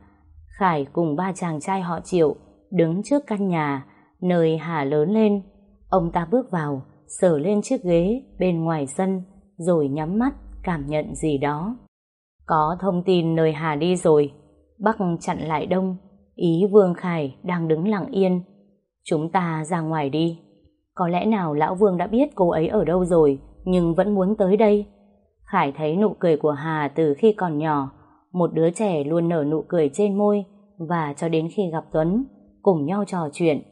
Khải cùng ba chàng trai họ Triệu đứng trước căn nhà, nơi Hà lớn lên. Ông ta bước vào, sờ lên chiếc ghế bên ngoài sân, rồi nhắm mắt cảm nhận gì đó. Có thông tin nơi Hà đi rồi, Bắc chặn lại Đông, ý Vương Khải đang đứng lặng yên. Chúng ta ra ngoài đi. Có lẽ nào Lão Vương đã biết cô ấy ở đâu rồi, nhưng vẫn muốn tới đây. Khải thấy nụ cười của Hà từ khi còn nhỏ, một đứa trẻ luôn nở nụ cười trên môi, và cho đến khi gặp Tuấn, cùng nhau trò chuyện,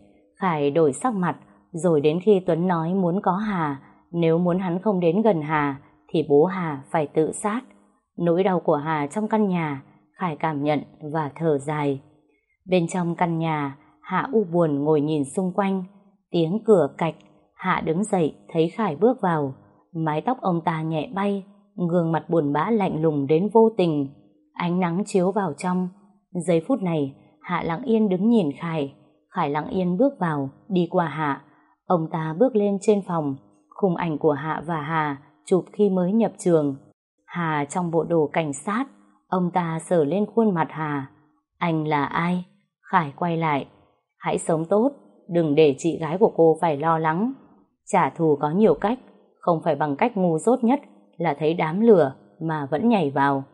Khải đổi sắc mặt, rồi đến khi Tuấn nói muốn có Hà, nếu muốn hắn không đến gần Hà, thì bố Hà phải tự sát. Nỗi đau của Hà trong căn nhà, Khải cảm nhận và thở dài. Bên trong căn nhà, Hạ u buồn ngồi nhìn xung quanh, tiếng cửa cạch, Hạ đứng dậy thấy Khải bước vào, mái tóc ông ta nhẹ bay, gương mặt buồn bã lạnh lùng đến vô tình, ánh nắng chiếu vào trong. Giây phút này, Hạ lặng yên đứng nhìn Khải, Khải lặng yên bước vào, đi qua Hạ. Ông ta bước lên trên phòng, khung ảnh của Hạ và Hà chụp khi mới nhập trường. Hà trong bộ đồ cảnh sát, ông ta sờ lên khuôn mặt Hà. Anh là ai? Khải quay lại. Hãy sống tốt, đừng để chị gái của cô phải lo lắng. Trả thù có nhiều cách, không phải bằng cách ngu dốt nhất là thấy đám lửa mà vẫn nhảy vào.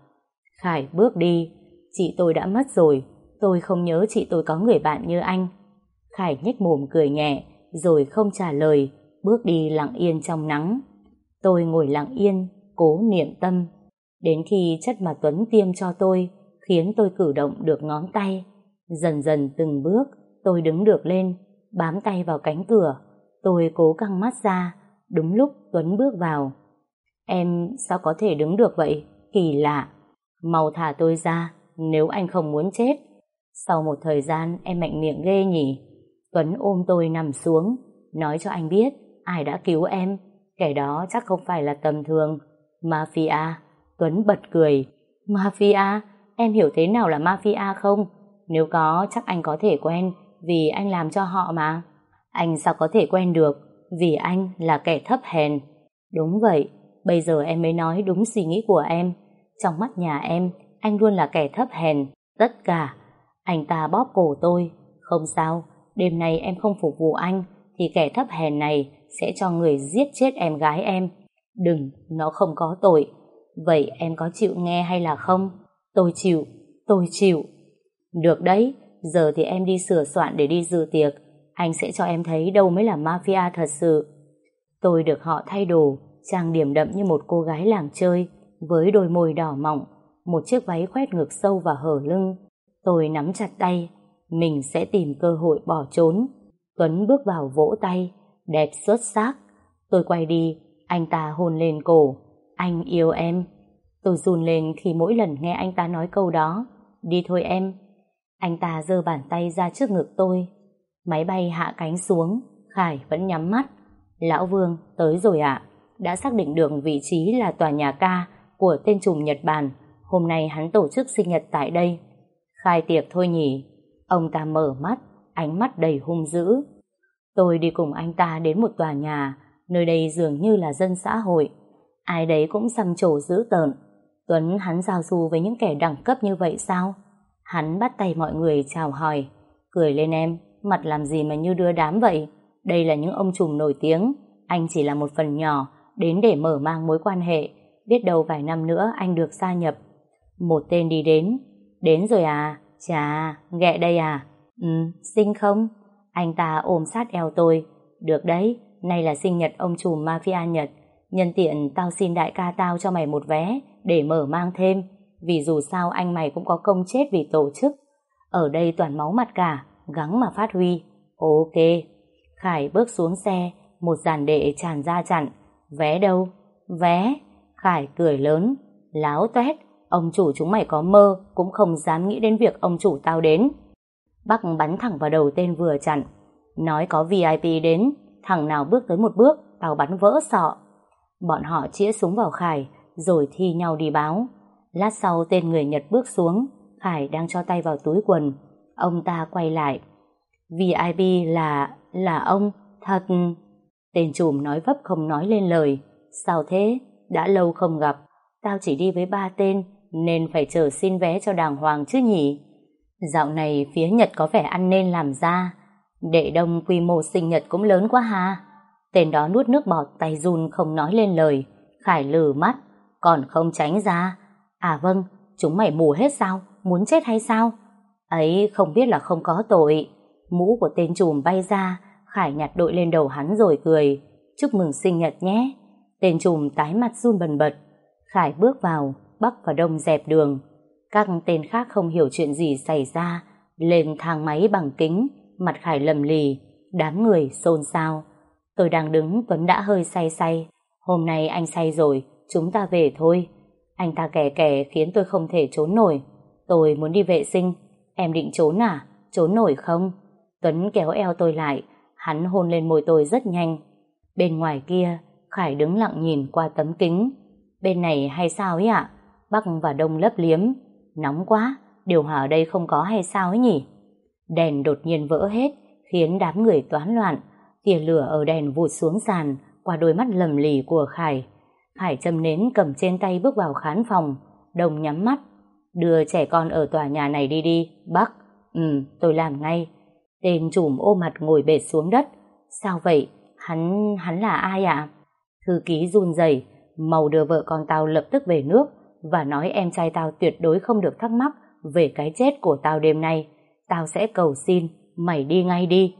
Khải bước đi, chị tôi đã mất rồi, tôi không nhớ chị tôi có người bạn như anh. Khải nhếch mồm cười nhẹ, rồi không trả lời, bước đi lặng yên trong nắng. Tôi ngồi lặng yên, cố niệm tâm. Đến khi chất mà Tuấn tiêm cho tôi, khiến tôi cử động được ngón tay. Dần dần từng bước, tôi đứng được lên, bám tay vào cánh cửa. Tôi cố căng mắt ra, đúng lúc Tuấn bước vào. Em sao có thể đứng được vậy? Kỳ lạ. Mau thả tôi ra, nếu anh không muốn chết. Sau một thời gian em mạnh miệng ghê nhỉ? Tuấn ôm tôi nằm xuống, nói cho anh biết ai đã cứu em. Kẻ đó chắc không phải là tầm thường. Mafia. Tuấn bật cười. Mafia? Em hiểu thế nào là mafia không? Nếu có, chắc anh có thể quen, vì anh làm cho họ mà. Anh sao có thể quen được, vì anh là kẻ thấp hèn. Đúng vậy, bây giờ em mới nói đúng suy nghĩ của em. Trong mắt nhà em, anh luôn là kẻ thấp hèn, tất cả. Anh ta bóp cổ tôi, không sao, đêm nay em không phục vụ anh, thì kẻ thấp hèn này sẽ cho người giết chết em gái em. Đừng, nó không có tội. Vậy em có chịu nghe hay là không? Tôi chịu, tôi chịu. Được đấy, giờ thì em đi sửa soạn để đi dự tiệc. Anh sẽ cho em thấy đâu mới là mafia thật sự. Tôi được họ thay đồ, trang điểm đậm như một cô gái làng chơi, với đôi môi đỏ mọng, một chiếc váy khoét ngực sâu và hở lưng. Tôi nắm chặt tay, mình sẽ tìm cơ hội bỏ trốn. Tuấn bước vào vỗ tay, đẹp xuất sắc. Tôi quay đi, anh ta hôn lên cổ. Anh yêu em. Tôi run lên khi mỗi lần nghe anh ta nói câu đó. Đi thôi em. Anh ta giơ bàn tay ra trước ngực tôi. Máy bay hạ cánh xuống, Khải vẫn nhắm mắt. Lão Vương, tới rồi ạ. Đã xác định được vị trí là tòa nhà ca của tên trùm Nhật Bản. Hôm nay hắn tổ chức sinh nhật tại đây. Khai tiệc thôi nhỉ. Ông ta mở mắt, ánh mắt đầy hung dữ. Tôi đi cùng anh ta đến một tòa nhà, nơi đây dường như là dân xã hội. Ai đấy cũng xăm trổ dữ tợn. Tuấn hắn giao du với những kẻ đẳng cấp như vậy sao? Hắn bắt tay mọi người chào hỏi. Cười lên em, mặt làm gì mà như đưa đám vậy? Đây là những ông trùm nổi tiếng. Anh chỉ là một phần nhỏ, đến để mở mang mối quan hệ. Biết đâu vài năm nữa anh được gia nhập. Một tên đi đến. Đến rồi à? Chà, ghẹ đây à? Ừ, xinh không? Anh ta ôm sát eo tôi. Được đấy, nay là sinh nhật ông trùm mafia Nhật. Nhân tiện tao xin đại ca tao cho mày một vé để mở mang thêm. Vì dù sao anh mày cũng có công chết vì tổ chức. Ở đây toàn máu mặt cả, gắng mà phát huy. Ok. Khải bước xuống xe, một dàn đệ tràn ra chặn. Vé đâu? Vé? Khải cười lớn. Láo toét, ông chủ chúng mày có mơ cũng không dám nghĩ đến việc ông chủ tao đến. Bắc bắn thẳng vào đầu tên vừa chặn. Nói có VIP đến, thằng nào bước tới một bước, tao bắn vỡ sọ. Bọn họ chĩa súng vào Khải, rồi thi nhau đi báo. Lát sau tên người Nhật bước xuống, Khải đang cho tay vào túi quần. Ông ta quay lại. VIP là... là ông, thật... Tên trùm nói vấp không nói lên lời. Sao thế? Đã lâu không gặp. Tao chỉ đi với ba tên, nên phải chờ xin vé cho đàng hoàng chứ nhỉ? Dạo này phía Nhật có vẻ ăn nên làm ra. Đệ đông quy mô sinh nhật cũng lớn quá ha. Tên đó nuốt nước bọt tay run không nói lên lời. Khải lử mắt, còn không tránh ra. À vâng, chúng mày mù hết sao? Muốn chết hay sao? Ấy không biết là không có tội. Mũ của tên trùm bay ra, Khải nhặt đội lên đầu hắn rồi cười. Chúc mừng sinh nhật nhé. Tên trùm tái mặt run bần bật. Khải bước vào, Bắc và Đông dẹp đường. Các tên khác không hiểu chuyện gì xảy ra, lên thang máy bằng kính, mặt Khải lầm lì, đám người xôn xao. Tôi đang đứng, Tuấn đã hơi say say. Hôm nay anh say rồi, chúng ta về thôi. Anh ta kè kè khiến tôi không thể trốn nổi. Tôi muốn đi vệ sinh. Em định trốn à? Trốn nổi không? Tuấn kéo eo tôi lại, hắn hôn lên môi tôi rất nhanh. Bên ngoài kia, Khải đứng lặng nhìn qua tấm kính. Bên này hay sao ấy ạ? Bắc và Đông lấp liếm. Nóng quá, điều hòa ở đây không có hay sao ấy nhỉ? Đèn đột nhiên vỡ hết, khiến đám người toán loạn. Tia lửa ở đèn vụt xuống sàn, qua đôi mắt lầm lì của Khải. Hải châm nến cầm trên tay bước vào khán phòng, đồng nhắm mắt. Đưa trẻ con ở tòa nhà này đi đi, bác. Ừ, tôi làm ngay. Tên trùm ô mặt ngồi bệt xuống đất. Sao vậy? Hắn, hắn là ai ạ? Thư ký run rẩy Màu đưa vợ con tao lập tức về nước và nói em trai tao tuyệt đối không được thắc mắc về cái chết của tao đêm nay. Tao sẽ cầu xin, mày đi ngay đi.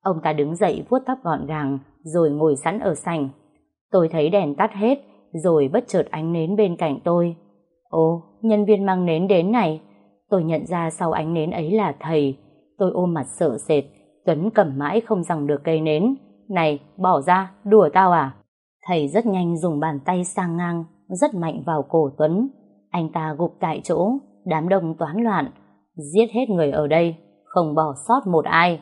Ông ta đứng dậy vuốt tóc gọn gàng rồi ngồi sẵn ở sảnh. Tôi thấy đèn tắt hết rồi bất chợt ánh nến bên cạnh tôi. Ồ, nhân viên mang nến đến này. Tôi nhận ra sau ánh nến ấy là thầy. Tôi ôm mặt sợ sệt. Tuấn cầm mãi không rằng được cây nến. Này, bỏ ra, đùa tao à? Thầy rất nhanh dùng bàn tay sang ngang, rất mạnh vào cổ Tuấn. Anh ta gục tại chỗ, đám đông toán loạn. Giết hết người ở đây, không bỏ sót một ai.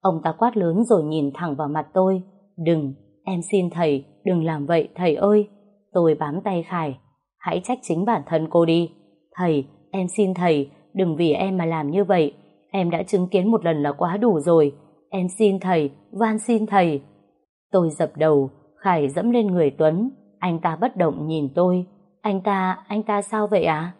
Ông ta quát lớn rồi nhìn thẳng vào mặt tôi. Đừng, em xin thầy, đừng làm vậy thầy ơi. Tôi bám tay Khải. Hãy trách chính bản thân cô đi. Thầy, em xin thầy, đừng vì em mà làm như vậy. Em đã chứng kiến một lần là quá đủ rồi. Em xin thầy, van xin thầy. Tôi dập đầu, Khải dẫm lên người Tuấn. Anh ta bất động nhìn tôi. Anh ta, anh ta sao vậy à?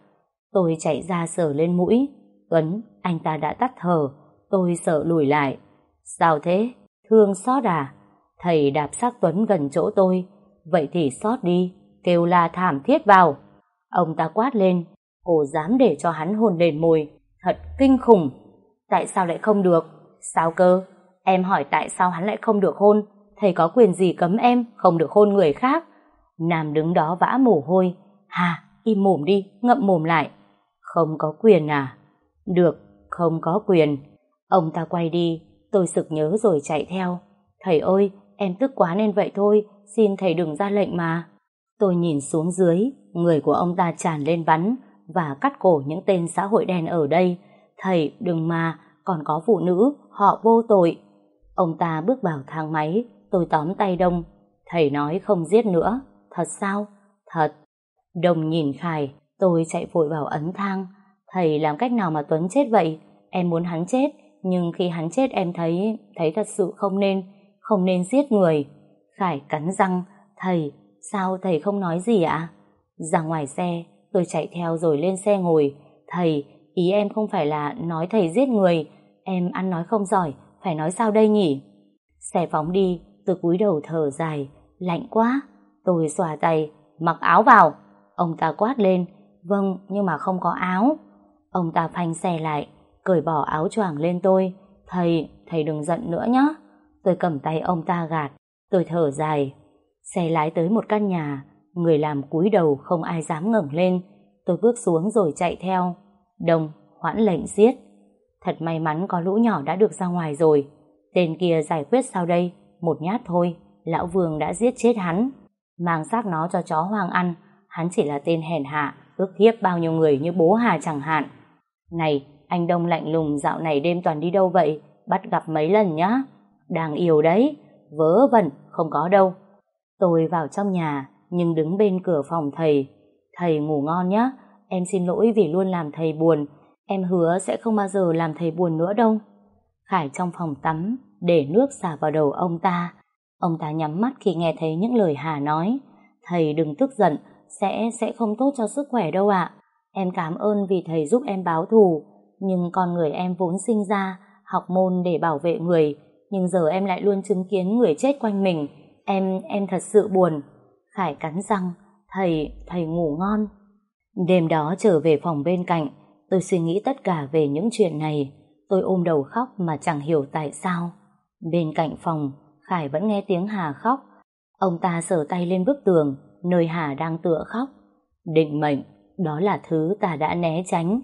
Tôi chạy ra sờ lên mũi. Tuấn, anh ta đã tắt thở. Tôi sợ lùi lại. Sao thế? Thương xót à? Thầy đạp xác Tuấn gần chỗ tôi. vậy thì xót đi, kêu la thảm thiết vào. Ông ta quát lên, cô dám để cho hắn hôn lên môi, thật kinh khủng. Tại sao lại không được? Sao cơ? Em hỏi tại sao hắn lại không được hôn? Thầy có quyền gì cấm em không được hôn người khác? Nam đứng đó vã mồ hôi. Hà, im mồm đi, ngậm mồm lại. Không có quyền à? Được, không có quyền. Ông ta quay đi, tôi sực nhớ rồi chạy theo. Thầy ơi, em tức quá nên vậy thôi, xin thầy đừng ra lệnh mà. Tôi nhìn xuống dưới, người của ông ta tràn lên bắn và cắt cổ những tên xã hội đen ở đây. Thầy, đừng mà, còn có phụ nữ, họ vô tội. Ông ta bước vào thang máy, tôi tóm tay Đông. Thầy nói không giết nữa. Thật sao? Thật. Đông nhìn Khải, tôi chạy vội vào ấn thang. Thầy làm cách nào mà Tuấn chết vậy? Em muốn hắn chết, nhưng khi hắn chết em thấy, thấy thật sự không nên, không nên giết người. Khải cắn răng, thầy, sao thầy không nói gì ạ? Ra ngoài xe, tôi chạy theo rồi lên xe ngồi. Thầy, ý em không phải là nói thầy giết người, em ăn nói không giỏi, phải nói sao đây nhỉ? Xe phóng đi, tôi cúi đầu thở dài, lạnh quá. Tôi xòa tay, mặc áo vào. Ông ta quát lên, vâng, nhưng mà không có áo. Ông ta phanh xe lại, cởi bỏ áo choàng lên tôi. Thầy, thầy đừng giận nữa nhé. Tôi cầm tay ông ta gạt, tôi thở dài. Xe lái tới một căn nhà, người làm cúi đầu không ai dám ngẩng lên. Tôi bước xuống rồi chạy theo. Đồng, hoãn lệnh giết. Thật may mắn có lũ nhỏ đã được ra ngoài rồi. Tên kia giải quyết sau đây, một nhát thôi, lão Vương đã giết chết hắn. Mang xác nó cho chó hoang ăn, hắn chỉ là tên hèn hạ, ước hiếp bao nhiêu người như bố Hà chẳng hạn. Này, anh Đông lạnh lùng dạo này đêm toàn đi đâu vậy? Bắt gặp mấy lần nhá. Đang yêu đấy. Vớ vẩn, không có đâu. Tôi vào trong nhà, nhưng đứng bên cửa phòng thầy. Thầy ngủ ngon nhé Em xin lỗi vì luôn làm thầy buồn. Em hứa sẽ không bao giờ làm thầy buồn nữa đâu. Khải trong phòng tắm, để nước xả vào đầu ông ta. Ông ta nhắm mắt khi nghe thấy những lời Hà nói. Thầy đừng tức giận, sẽ sẽ không tốt cho sức khỏe đâu ạ. Em cảm ơn vì thầy giúp em báo thù, nhưng con người em vốn sinh ra, học môn để bảo vệ người, nhưng giờ em lại luôn chứng kiến người chết quanh mình. Em, em thật sự buồn. Khải cắn răng, thầy, thầy ngủ ngon. Đêm đó trở về phòng bên cạnh, tôi suy nghĩ tất cả về những chuyện này. Tôi ôm đầu khóc mà chẳng hiểu tại sao. Bên cạnh phòng, Khải vẫn nghe tiếng Hà khóc. Ông ta sờ tay lên bức tường, nơi Hà đang tựa khóc. Định mệnh, đó là thứ ta đã né tránh.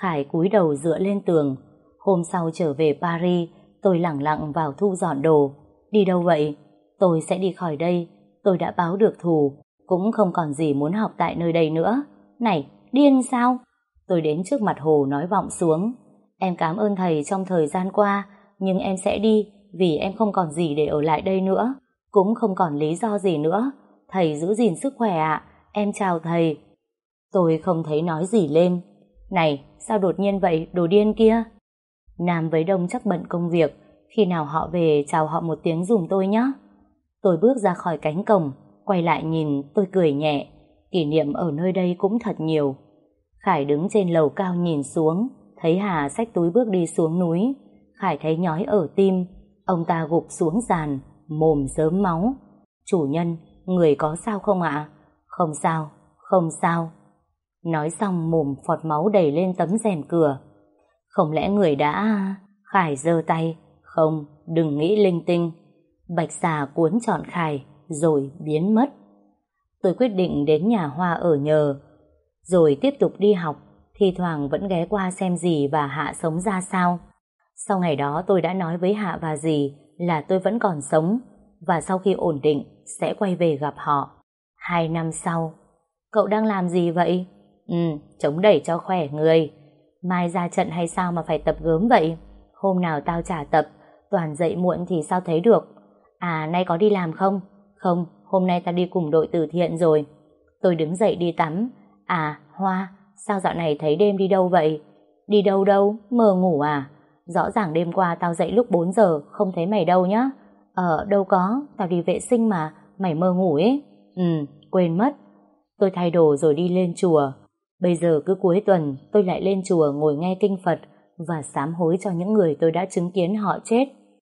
Khải cúi đầu dựa lên tường. Hôm sau trở về Paris, tôi lẳng lặng vào thu dọn đồ. Đi đâu vậy? Tôi sẽ đi khỏi đây. Tôi đã báo được thù, cũng không còn gì muốn học tại nơi đây nữa. Này, điên sao? Tôi đến trước mặt Hồ nói vọng xuống. Em cảm ơn thầy trong thời gian qua, nhưng em sẽ đi vì em không còn gì để ở lại đây nữa. Cũng không còn lý do gì nữa. Thầy giữ gìn sức khỏe ạ. Em chào thầy. Tôi không thấy nói gì lên. Này, sao đột nhiên vậy, đồ điên kia? Nam với Đông chắc bận công việc. Khi nào họ về chào họ một tiếng dùm tôi nhé. Tôi bước ra khỏi cánh cổng, quay lại nhìn tôi cười nhẹ. Kỷ niệm ở nơi đây cũng thật nhiều. Khải đứng trên lầu cao nhìn xuống, thấy Hà xách túi bước đi xuống núi. Khải thấy nhói ở tim, ông ta gục xuống sàn, mồm dớm máu. Chủ nhân, người có sao không ạ? Không sao, không sao. Nói xong mồm phọt máu đầy lên tấm rèm cửa. Không lẽ người đã... Khải giơ tay. Không, đừng nghĩ linh tinh. Bạch xà cuốn trọn Khải, rồi biến mất. Tôi quyết định đến nhà Hoa ở nhờ, rồi tiếp tục đi học, thi thoảng vẫn ghé qua xem gì và Hạ sống ra sao. Sau ngày đó tôi đã nói với Hạ và dì là tôi vẫn còn sống, và sau khi ổn định sẽ quay về gặp họ. Hai năm sau, cậu đang làm gì vậy? Ừ, chống đẩy cho khỏe người. Mai ra trận hay sao mà phải tập gớm vậy? Hôm nào tao trả tập, toàn dậy muộn thì sao thấy được? À, nay có đi làm không? Không, hôm nay ta đi cùng đội từ thiện rồi. Tôi đứng dậy đi tắm. À, Hoa, sao dạo này thấy đêm đi đâu vậy? Đi đâu đâu, mơ ngủ à? Rõ ràng đêm qua tao dậy lúc 4 giờ, không thấy mày đâu nhá. Ờ, đâu có, tao đi vệ sinh mà, mày mơ ngủ ấy. Ừ, quên mất. Tôi thay đồ rồi đi lên chùa. Bây giờ cứ cuối tuần tôi lại lên chùa ngồi nghe kinh Phật và sám hối cho những người tôi đã chứng kiến họ chết.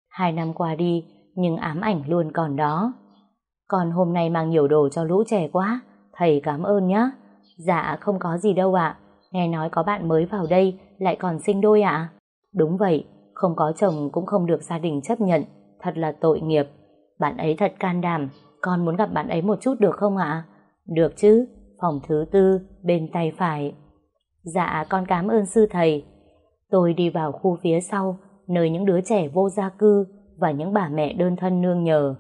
Hai năm qua đi, nhưng ám ảnh luôn còn đó. Còn hôm nay mang nhiều đồ cho lũ trẻ quá, thầy cảm ơn nhá. Dạ không có gì đâu ạ, nghe nói có bạn mới vào đây lại còn sinh đôi ạ. Đúng vậy, không có chồng cũng không được gia đình chấp nhận, thật là tội nghiệp. Bạn ấy thật can đảm, con muốn gặp bạn ấy một chút được không ạ? Được chứ, phòng thứ tư, bên tay phải. Dạ, con cảm ơn sư thầy. Tôi đi vào khu phía sau, nơi những đứa trẻ vô gia cư và những bà mẹ đơn thân nương nhờ.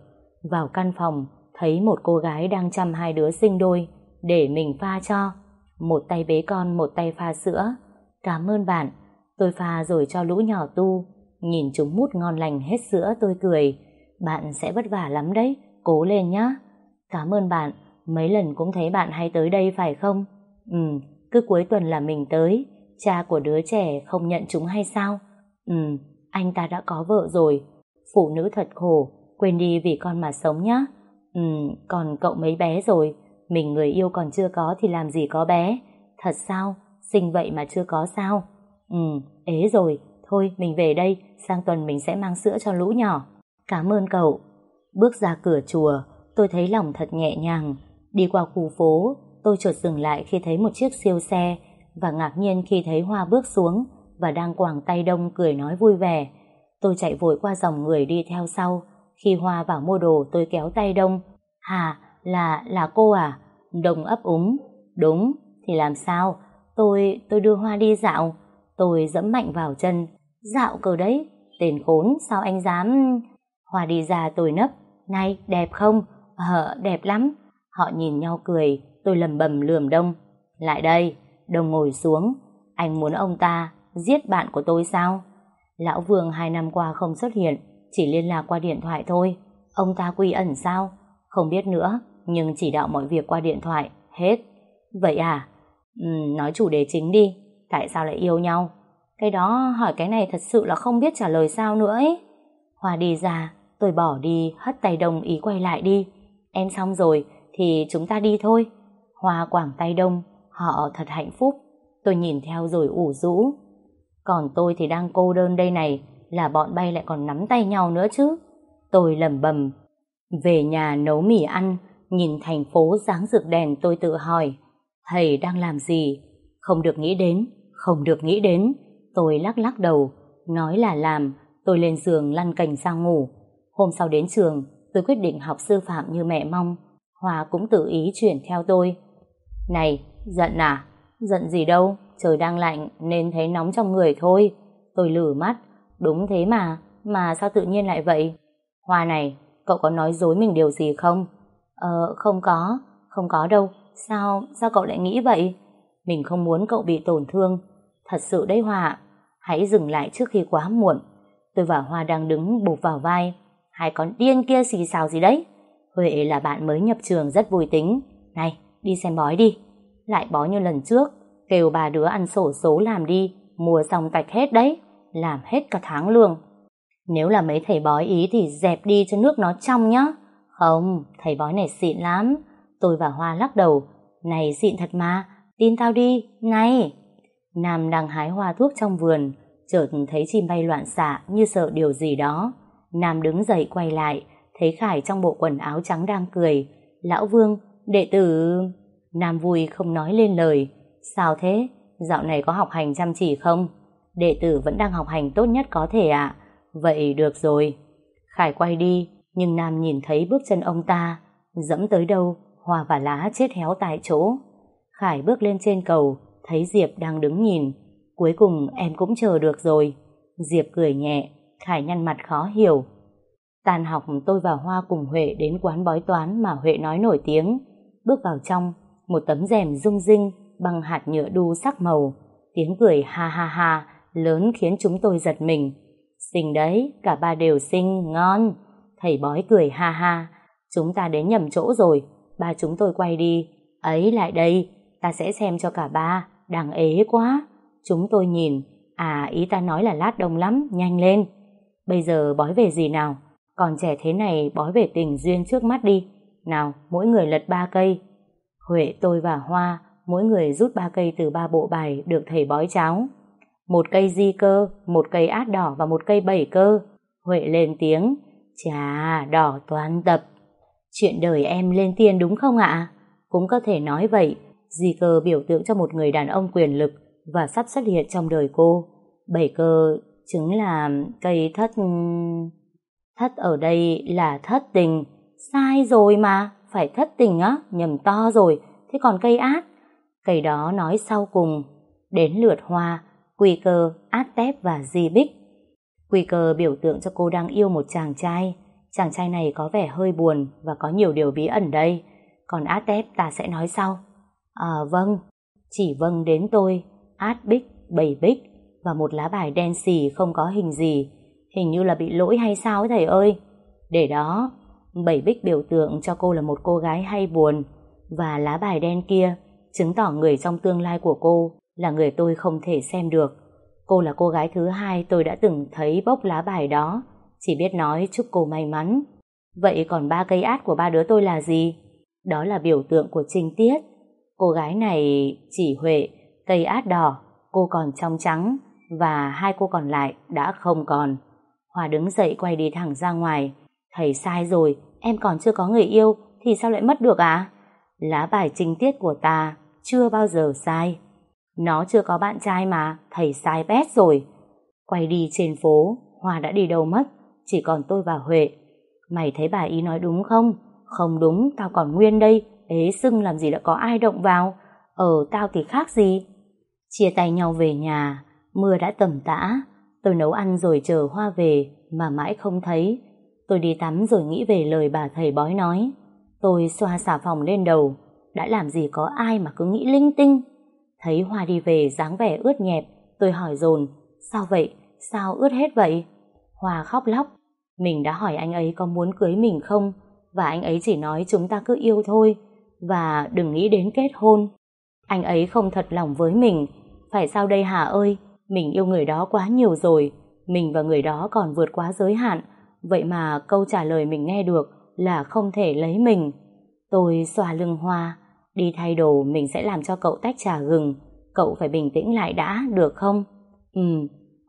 Vào căn phòng, thấy một cô gái đang chăm hai đứa sinh đôi, để mình pha cho. Một tay bế con, một tay pha sữa. Cảm ơn bạn. Tôi pha rồi cho lũ nhỏ tu. Nhìn chúng mút ngon lành hết sữa tôi cười. Bạn sẽ vất vả lắm đấy, cố lên nhá. Cảm ơn bạn, mấy lần cũng thấy bạn hay tới đây phải không? Ừ, cứ cuối tuần là mình tới. Cha của đứa trẻ không nhận chúng hay sao? Ừ, anh ta đã có vợ rồi. Phụ nữ thật khổ, quên đi vì con mà sống nhá. Ừ, còn cậu mấy bé rồi, mình người yêu còn chưa có thì làm gì có bé. Thật sao? Sinh vậy mà chưa có sao? Ừ, ế rồi, thôi mình về đây, sang tuần mình sẽ mang sữa cho lũ nhỏ. Cảm ơn cậu. Bước ra cửa chùa, tôi thấy lòng thật nhẹ nhàng. Đi qua khu phố, tôi chợt dừng lại khi thấy một chiếc siêu xe và ngạc nhiên khi thấy Hoa bước xuống và đang quàng tay đông cười nói vui vẻ. Tôi chạy vội qua dòng người đi theo sau. Khi Hoa vào mua đồ tôi kéo tay đông. Hà, là, là cô à? Đông ấp úng. Đúng, thì làm sao? Tôi, tôi đưa Hoa đi dạo. Tôi dẫm mạnh vào chân. Dạo cờ đấy, tên khốn, sao anh dám... Hoa đi ra tôi nấp. Này, đẹp không? Ờ, đẹp lắm. Họ nhìn nhau cười, tôi lầm bầm lườm đông. Lại đây, đông ngồi xuống. Anh muốn ông ta giết bạn của tôi sao? Lão Vương hai năm qua không xuất hiện, chỉ liên lạc qua điện thoại thôi. Ông ta quy ẩn sao? Không biết nữa, nhưng chỉ đạo mọi việc qua điện thoại, hết. Vậy à? Ừ, nói chủ đề chính đi, tại sao lại yêu nhau? Cái đó hỏi cái này thật sự là không biết trả lời sao nữa ấy. Hòa đi ra, tôi bỏ đi, hất tay đông ý quay lại đi. Em xong rồi, thì chúng ta đi thôi. Hoa quảng tay đông, họ thật hạnh phúc. Tôi nhìn theo rồi ủ rũ. Còn tôi thì đang cô đơn đây này, là bọn bay lại còn nắm tay nhau nữa chứ. Tôi lầm bầm. Về nhà nấu mì ăn, nhìn thành phố sáng rực đèn tôi tự hỏi. Thầy đang làm gì? Không được nghĩ đến, không được nghĩ đến. Tôi lắc lắc đầu, nói là làm, tôi lên giường lăn cành sang ngủ. Hôm sau đến trường, tôi quyết định học sư phạm như mẹ mong. Hòa cũng tự ý chuyển theo tôi. Này, giận à? Giận gì đâu, trời đang lạnh nên thấy nóng trong người thôi. Tôi lử mắt, đúng thế mà, mà sao tự nhiên lại vậy? Hoa này, cậu có nói dối mình điều gì không? Ờ, không có, không có đâu. Sao, sao cậu lại nghĩ vậy? Mình không muốn cậu bị tổn thương. Thật sự đấy Hoa Hãy dừng lại trước khi quá muộn. Tôi và Hoa đang đứng bụp vào vai. Hai con điên kia xì xào gì đấy? Huệ là bạn mới nhập trường rất vui tính. Này, đi xem bói đi. Lại bói như lần trước. Kêu bà đứa ăn sổ số làm đi. Mua xong tạch hết đấy. Làm hết cả tháng lương. Nếu là mấy thầy bói ý thì dẹp đi cho nước nó trong nhá. Không, thầy bói này xịn lắm. Tôi và Hoa lắc đầu. Này xịn thật mà, tin tao đi, này. Nam đang hái hoa thuốc trong vườn, chợt thấy chim bay loạn xạ như sợ điều gì đó. Nam đứng dậy quay lại, thấy Khải trong bộ quần áo trắng đang cười. Lão Vương, đệ tử... Nam vui không nói lên lời. Sao thế? Dạo này có học hành chăm chỉ không? Đệ tử vẫn đang học hành tốt nhất có thể ạ. Vậy được rồi. Khải quay đi, nhưng Nam nhìn thấy bước chân ông ta. Dẫm tới đâu, hoa và lá chết héo tại chỗ. Khải bước lên trên cầu, thấy Diệp đang đứng nhìn. Cuối cùng em cũng chờ được rồi. Diệp cười nhẹ, Khải nhăn mặt khó hiểu. Tàn học tôi và Hoa cùng Huệ đến quán bói toán mà Huệ nói nổi tiếng. Bước vào trong, một tấm rèm rung rinh bằng hạt nhựa đu sắc màu. Tiếng cười ha ha ha lớn khiến chúng tôi giật mình. Xinh đấy, cả ba đều xinh, ngon. Thầy bói cười ha ha. Chúng ta đến nhầm chỗ rồi, ba chúng tôi quay đi. Ấy lại đây, ta sẽ xem cho cả ba, đáng ế quá. Chúng tôi nhìn, à ý ta nói là lát đông lắm, nhanh lên. Bây giờ bói về gì nào? Còn trẻ thế này bói về tình duyên trước mắt đi. Nào, mỗi người lật ba cây. Huệ, tôi và Hoa, mỗi người rút ba cây từ ba bộ bài được thầy bói cháo. Một cây di cơ, một cây át đỏ và một cây bảy cơ. Huệ lên tiếng, chà, đỏ toàn tập. Chuyện đời em lên tiên đúng không ạ? Cũng có thể nói vậy, di cơ biểu tượng cho một người đàn ông quyền lực và sắp xuất hiện trong đời cô. Bảy cơ chứng là cây thất... Thất ở đây là thất tình. Sai rồi mà, phải thất tình á, nhầm to rồi. Thế còn cây át? Cây đó nói sau cùng. Đến lượt hoa, quy cơ, át tép và di bích. Quy cơ biểu tượng cho cô đang yêu một chàng trai. Chàng trai này có vẻ hơi buồn và có nhiều điều bí ẩn đây. Còn át tép ta sẽ nói sau. À vâng, chỉ vâng đến tôi, át bích, bảy bích và một lá bài đen xì không có hình gì. Hình như là bị lỗi hay sao ấy thầy ơi. Để đó, bảy bích biểu tượng cho cô là một cô gái hay buồn và lá bài đen kia chứng tỏ người trong tương lai của cô là người tôi không thể xem được. Cô là cô gái thứ hai tôi đã từng thấy bốc lá bài đó, chỉ biết nói chúc cô may mắn. Vậy còn ba cây át của ba đứa tôi là gì? Đó là biểu tượng của Trinh Tiết. Cô gái này chỉ Huệ, cây át đỏ, cô còn trong trắng và hai cô còn lại đã không còn. Hòa đứng dậy quay đi thẳng ra ngoài. Thầy sai rồi, em còn chưa có người yêu thì sao lại mất được à? Lá bài trinh tiết của ta chưa bao giờ sai. Nó chưa có bạn trai mà, thầy sai bét rồi. Quay đi trên phố, Hòa đã đi đâu mất, chỉ còn tôi và Huệ. Mày thấy bà ý nói đúng không? Không đúng, tao còn nguyên đây, ế sưng làm gì đã có ai động vào. Ở tao thì khác gì? Chia tay nhau về nhà, mưa đã tầm tã. Tôi nấu ăn rồi chờ Hoa về, mà mãi không thấy. Tôi đi tắm rồi nghĩ về lời bà thầy bói nói. Tôi xoa xà phòng lên đầu, đã làm gì có ai mà cứ nghĩ linh tinh. Thấy Hoa đi về dáng vẻ ướt nhẹp, tôi hỏi dồn sao vậy, sao ướt hết vậy? Hoa khóc lóc, mình đã hỏi anh ấy có muốn cưới mình không, và anh ấy chỉ nói chúng ta cứ yêu thôi, và đừng nghĩ đến kết hôn. Anh ấy không thật lòng với mình, phải sao đây Hà ơi, mình yêu người đó quá nhiều rồi, mình và người đó còn vượt quá giới hạn, vậy mà câu trả lời mình nghe được là không thể lấy mình. Tôi xòa lưng Hoa, đi thay đồ mình sẽ làm cho cậu tách trà gừng, cậu phải bình tĩnh lại đã, được không? Ừ,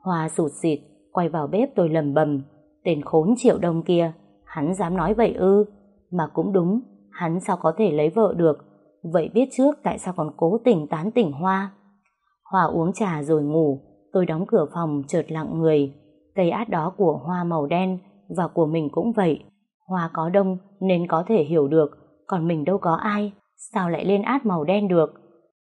Hoa sụt xịt, quay vào bếp tôi lầm bầm, tên khốn triệu đông kia, hắn dám nói vậy ư, mà cũng đúng, hắn sao có thể lấy vợ được, vậy biết trước tại sao còn cố tình tán tỉnh Hoa. Hoa uống trà rồi ngủ, tôi đóng cửa phòng chợt lặng người, cây át đó của Hoa màu đen và của mình cũng vậy, Hoa có đông nên có thể hiểu được, còn mình đâu có ai, sao lại lên át màu đen được.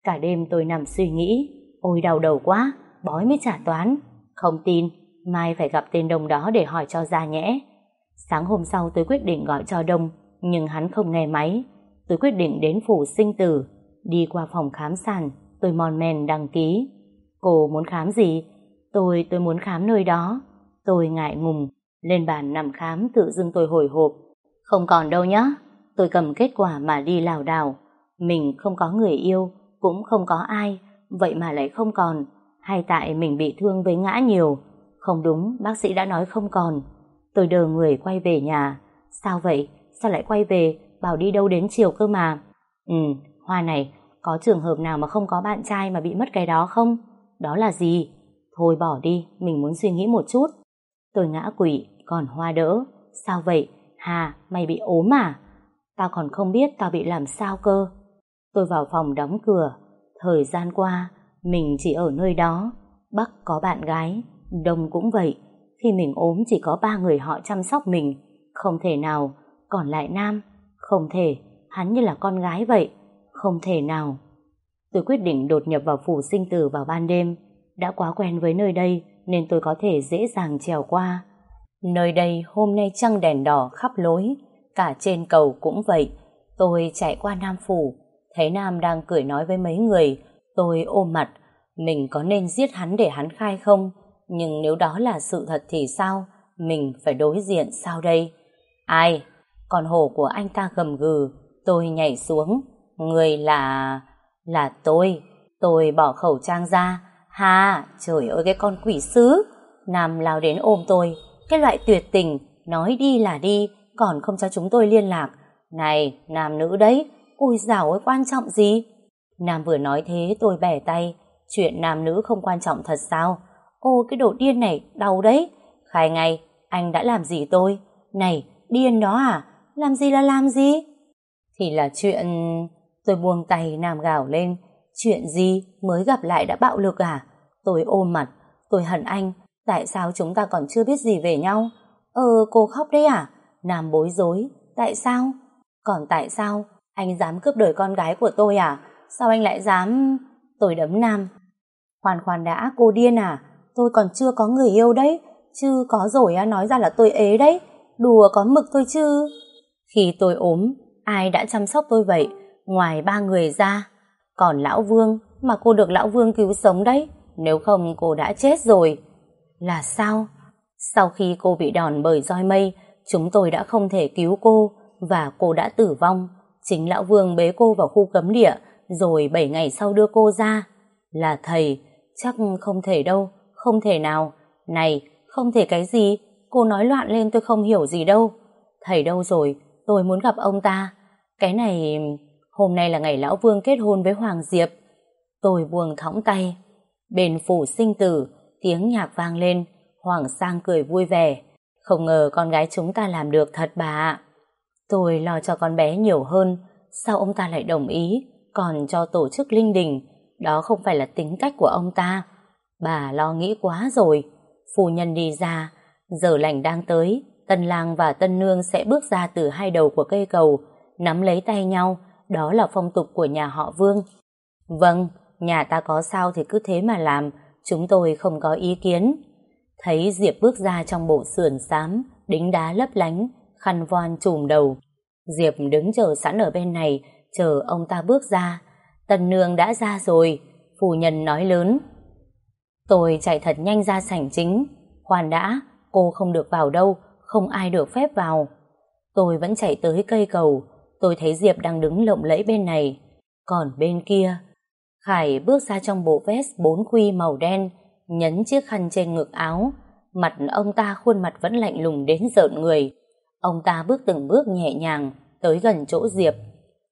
Cả đêm tôi nằm suy nghĩ, ôi đau đầu quá, bói mới trả toán. Không tin, mai phải gặp tên Đông đó để hỏi cho ra nhẽ. Sáng hôm sau tôi quyết định gọi cho Đông, nhưng hắn không nghe máy. Tôi quyết định đến phủ sinh tử, đi qua phòng khám sản, tôi mòn men đăng ký. Cô muốn khám gì? Tôi, tôi muốn khám nơi đó. Tôi ngại ngùng, lên bàn nằm khám tự dưng tôi hồi hộp. Không còn đâu nhá, tôi cầm kết quả mà đi lảo đảo. Mình không có người yêu, cũng không có ai, vậy mà lại không còn. Hay tại mình bị thương với ngã nhiều. Không đúng, bác sĩ đã nói không còn. Tôi đờ người quay về nhà. Sao vậy? Sao lại quay về? Bảo đi đâu đến chiều cơ mà. Ừ, Hoa này, có trường hợp nào mà không có bạn trai mà bị mất cái đó không? Đó là gì? Thôi bỏ đi, mình muốn suy nghĩ một chút. Tôi ngã quỵ, còn Hoa đỡ. Sao vậy? Hà, mày bị ốm à? Tao còn không biết tao bị làm sao cơ. Tôi vào phòng đóng cửa. Thời gian qua, mình chỉ ở nơi đó. Bắc có bạn gái, Đông cũng vậy. Khi mình ốm chỉ có ba người họ chăm sóc mình. Không thể nào, còn lại Nam. Không thể, hắn như là con gái vậy. Không thể nào. Tôi quyết định đột nhập vào phủ sinh tử vào ban đêm. Đã quá quen với nơi đây nên tôi có thể dễ dàng trèo qua. Nơi đây hôm nay trăng đèn đỏ khắp lối, cả trên cầu cũng vậy. Tôi chạy qua Nam Phủ, thấy Nam đang cười nói với mấy người, tôi ôm mặt, mình có nên giết hắn để hắn khai không? Nhưng nếu đó là sự thật thì sao? Mình phải đối diện sao đây? Ai? Con hổ của anh ta gầm gừ, tôi nhảy xuống. Người là... là tôi. Tôi bỏ khẩu trang ra. Ha, trời ơi cái con quỷ sứ. Nam lao đến ôm tôi, cái loại tuyệt tình, nói đi là đi, còn không cho chúng tôi liên lạc. Này, nam nữ đấy, ôi dào ơi quan trọng gì? Nam vừa nói thế tôi bẻ tay, chuyện nam nữ không quan trọng thật sao? Ô cái đồ điên này, đau đấy. Khai ngay, anh đã làm gì tôi? Này, điên đó à? làm gì là làm gì? Thì là chuyện... Tôi buông tay Nam gào lên. Chuyện gì mới gặp lại đã bạo lực à? Tôi ôm mặt. Tôi hận anh. Tại sao chúng ta còn chưa biết gì về nhau? Ờ, cô khóc đấy à? Nam bối rối. Tại sao? Còn tại sao? Anh dám cướp đời con gái của tôi à? Sao anh lại dám... Tôi đấm Nam. Khoan khoan đã, cô điên à? Tôi còn chưa có người yêu đấy. Chứ có rồi á, nói ra là tôi ế đấy. Đùa có mực thôi chứ. Khi tôi ốm, ai đã chăm sóc tôi vậy? Ngoài ba người ra. Còn Lão Vương, mà cô được Lão Vương cứu sống đấy. Nếu không cô đã chết rồi. Là sao? Sau khi cô bị đòn bởi roi mây, chúng tôi đã không thể cứu cô và cô đã tử vong. Chính Lão Vương bế cô vào khu cấm địa rồi 7 ngày sau đưa cô ra. Là thầy, chắc không thể đâu, không thể nào. Này, không thể cái gì, cô nói loạn lên tôi không hiểu gì đâu. Thầy đâu rồi, tôi muốn gặp ông ta. Cái này, hôm nay là ngày Lão Vương kết hôn với Hoàng Diệp. Tôi buông thõng tay. Bên phủ sinh tử, tiếng nhạc vang lên, Hoàng Sang cười vui vẻ. Không ngờ con gái chúng ta làm được thật bà ạ. Tôi lo cho con bé nhiều hơn, sao ông ta lại đồng ý, còn cho tổ chức linh đình, đó không phải là tính cách của ông ta. Bà lo nghĩ quá rồi, phu nhân đi ra, giờ lành đang tới, tân lang và tân nương sẽ bước ra từ hai đầu của cây cầu, nắm lấy tay nhau, đó là phong tục của nhà họ Vương. Vâng, nhà ta có sao thì cứ thế mà làm, chúng tôi không có ý kiến. Thấy Diệp bước ra trong bộ sườn xám, đính đá lấp lánh, khăn voan trùm đầu. Diệp đứng chờ sẵn ở bên này, chờ ông ta bước ra. Tần nương đã ra rồi, phu nhân nói lớn. Tôi chạy thật nhanh ra sảnh chính. Khoan đã, cô không được vào đâu, không ai được phép vào. Tôi vẫn chạy tới cây cầu, tôi thấy Diệp đang đứng lộng lẫy bên này. Còn bên kia, Khải bước ra trong bộ vest bốn khuy màu đen, nhấn chiếc khăn trên ngực áo. Mặt ông ta khuôn mặt vẫn lạnh lùng đến rợn người. Ông ta bước từng bước nhẹ nhàng, tới gần chỗ Diệp.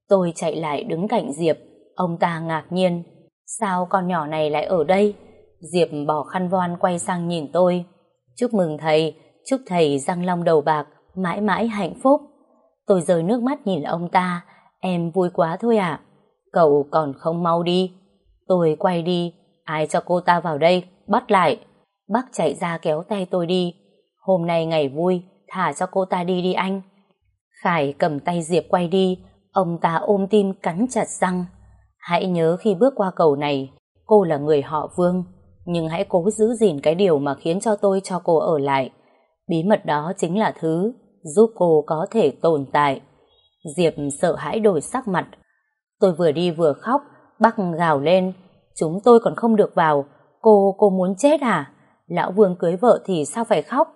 Tôi chạy lại đứng cạnh Diệp, ông ta ngạc nhiên. Sao con nhỏ này lại ở đây? Diệp bỏ khăn voan quay sang nhìn tôi. Chúc mừng thầy, chúc thầy răng long đầu bạc, mãi mãi hạnh phúc. Tôi rơi nước mắt nhìn ông ta, em vui quá thôi ạ. Cậu còn không mau đi. Tôi quay đi, ai cho cô ta vào đây, bắt lại. Bác chạy ra kéo tay tôi đi. Hôm nay ngày vui, thả cho cô ta đi đi anh. Khải cầm tay Diệp quay đi, ông ta ôm tim cắn chặt răng. Hãy nhớ khi bước qua cầu này, cô là người họ Vương, nhưng hãy cố giữ gìn cái điều mà khiến cho tôi cho cô ở lại. Bí mật đó chính là thứ giúp cô có thể tồn tại. Diệp sợ hãi đổi sắc mặt. Tôi vừa đi vừa khóc, bác gào lên. Chúng tôi còn không được vào, cô, cô muốn chết à? Lão Vương cưới vợ thì sao phải khóc?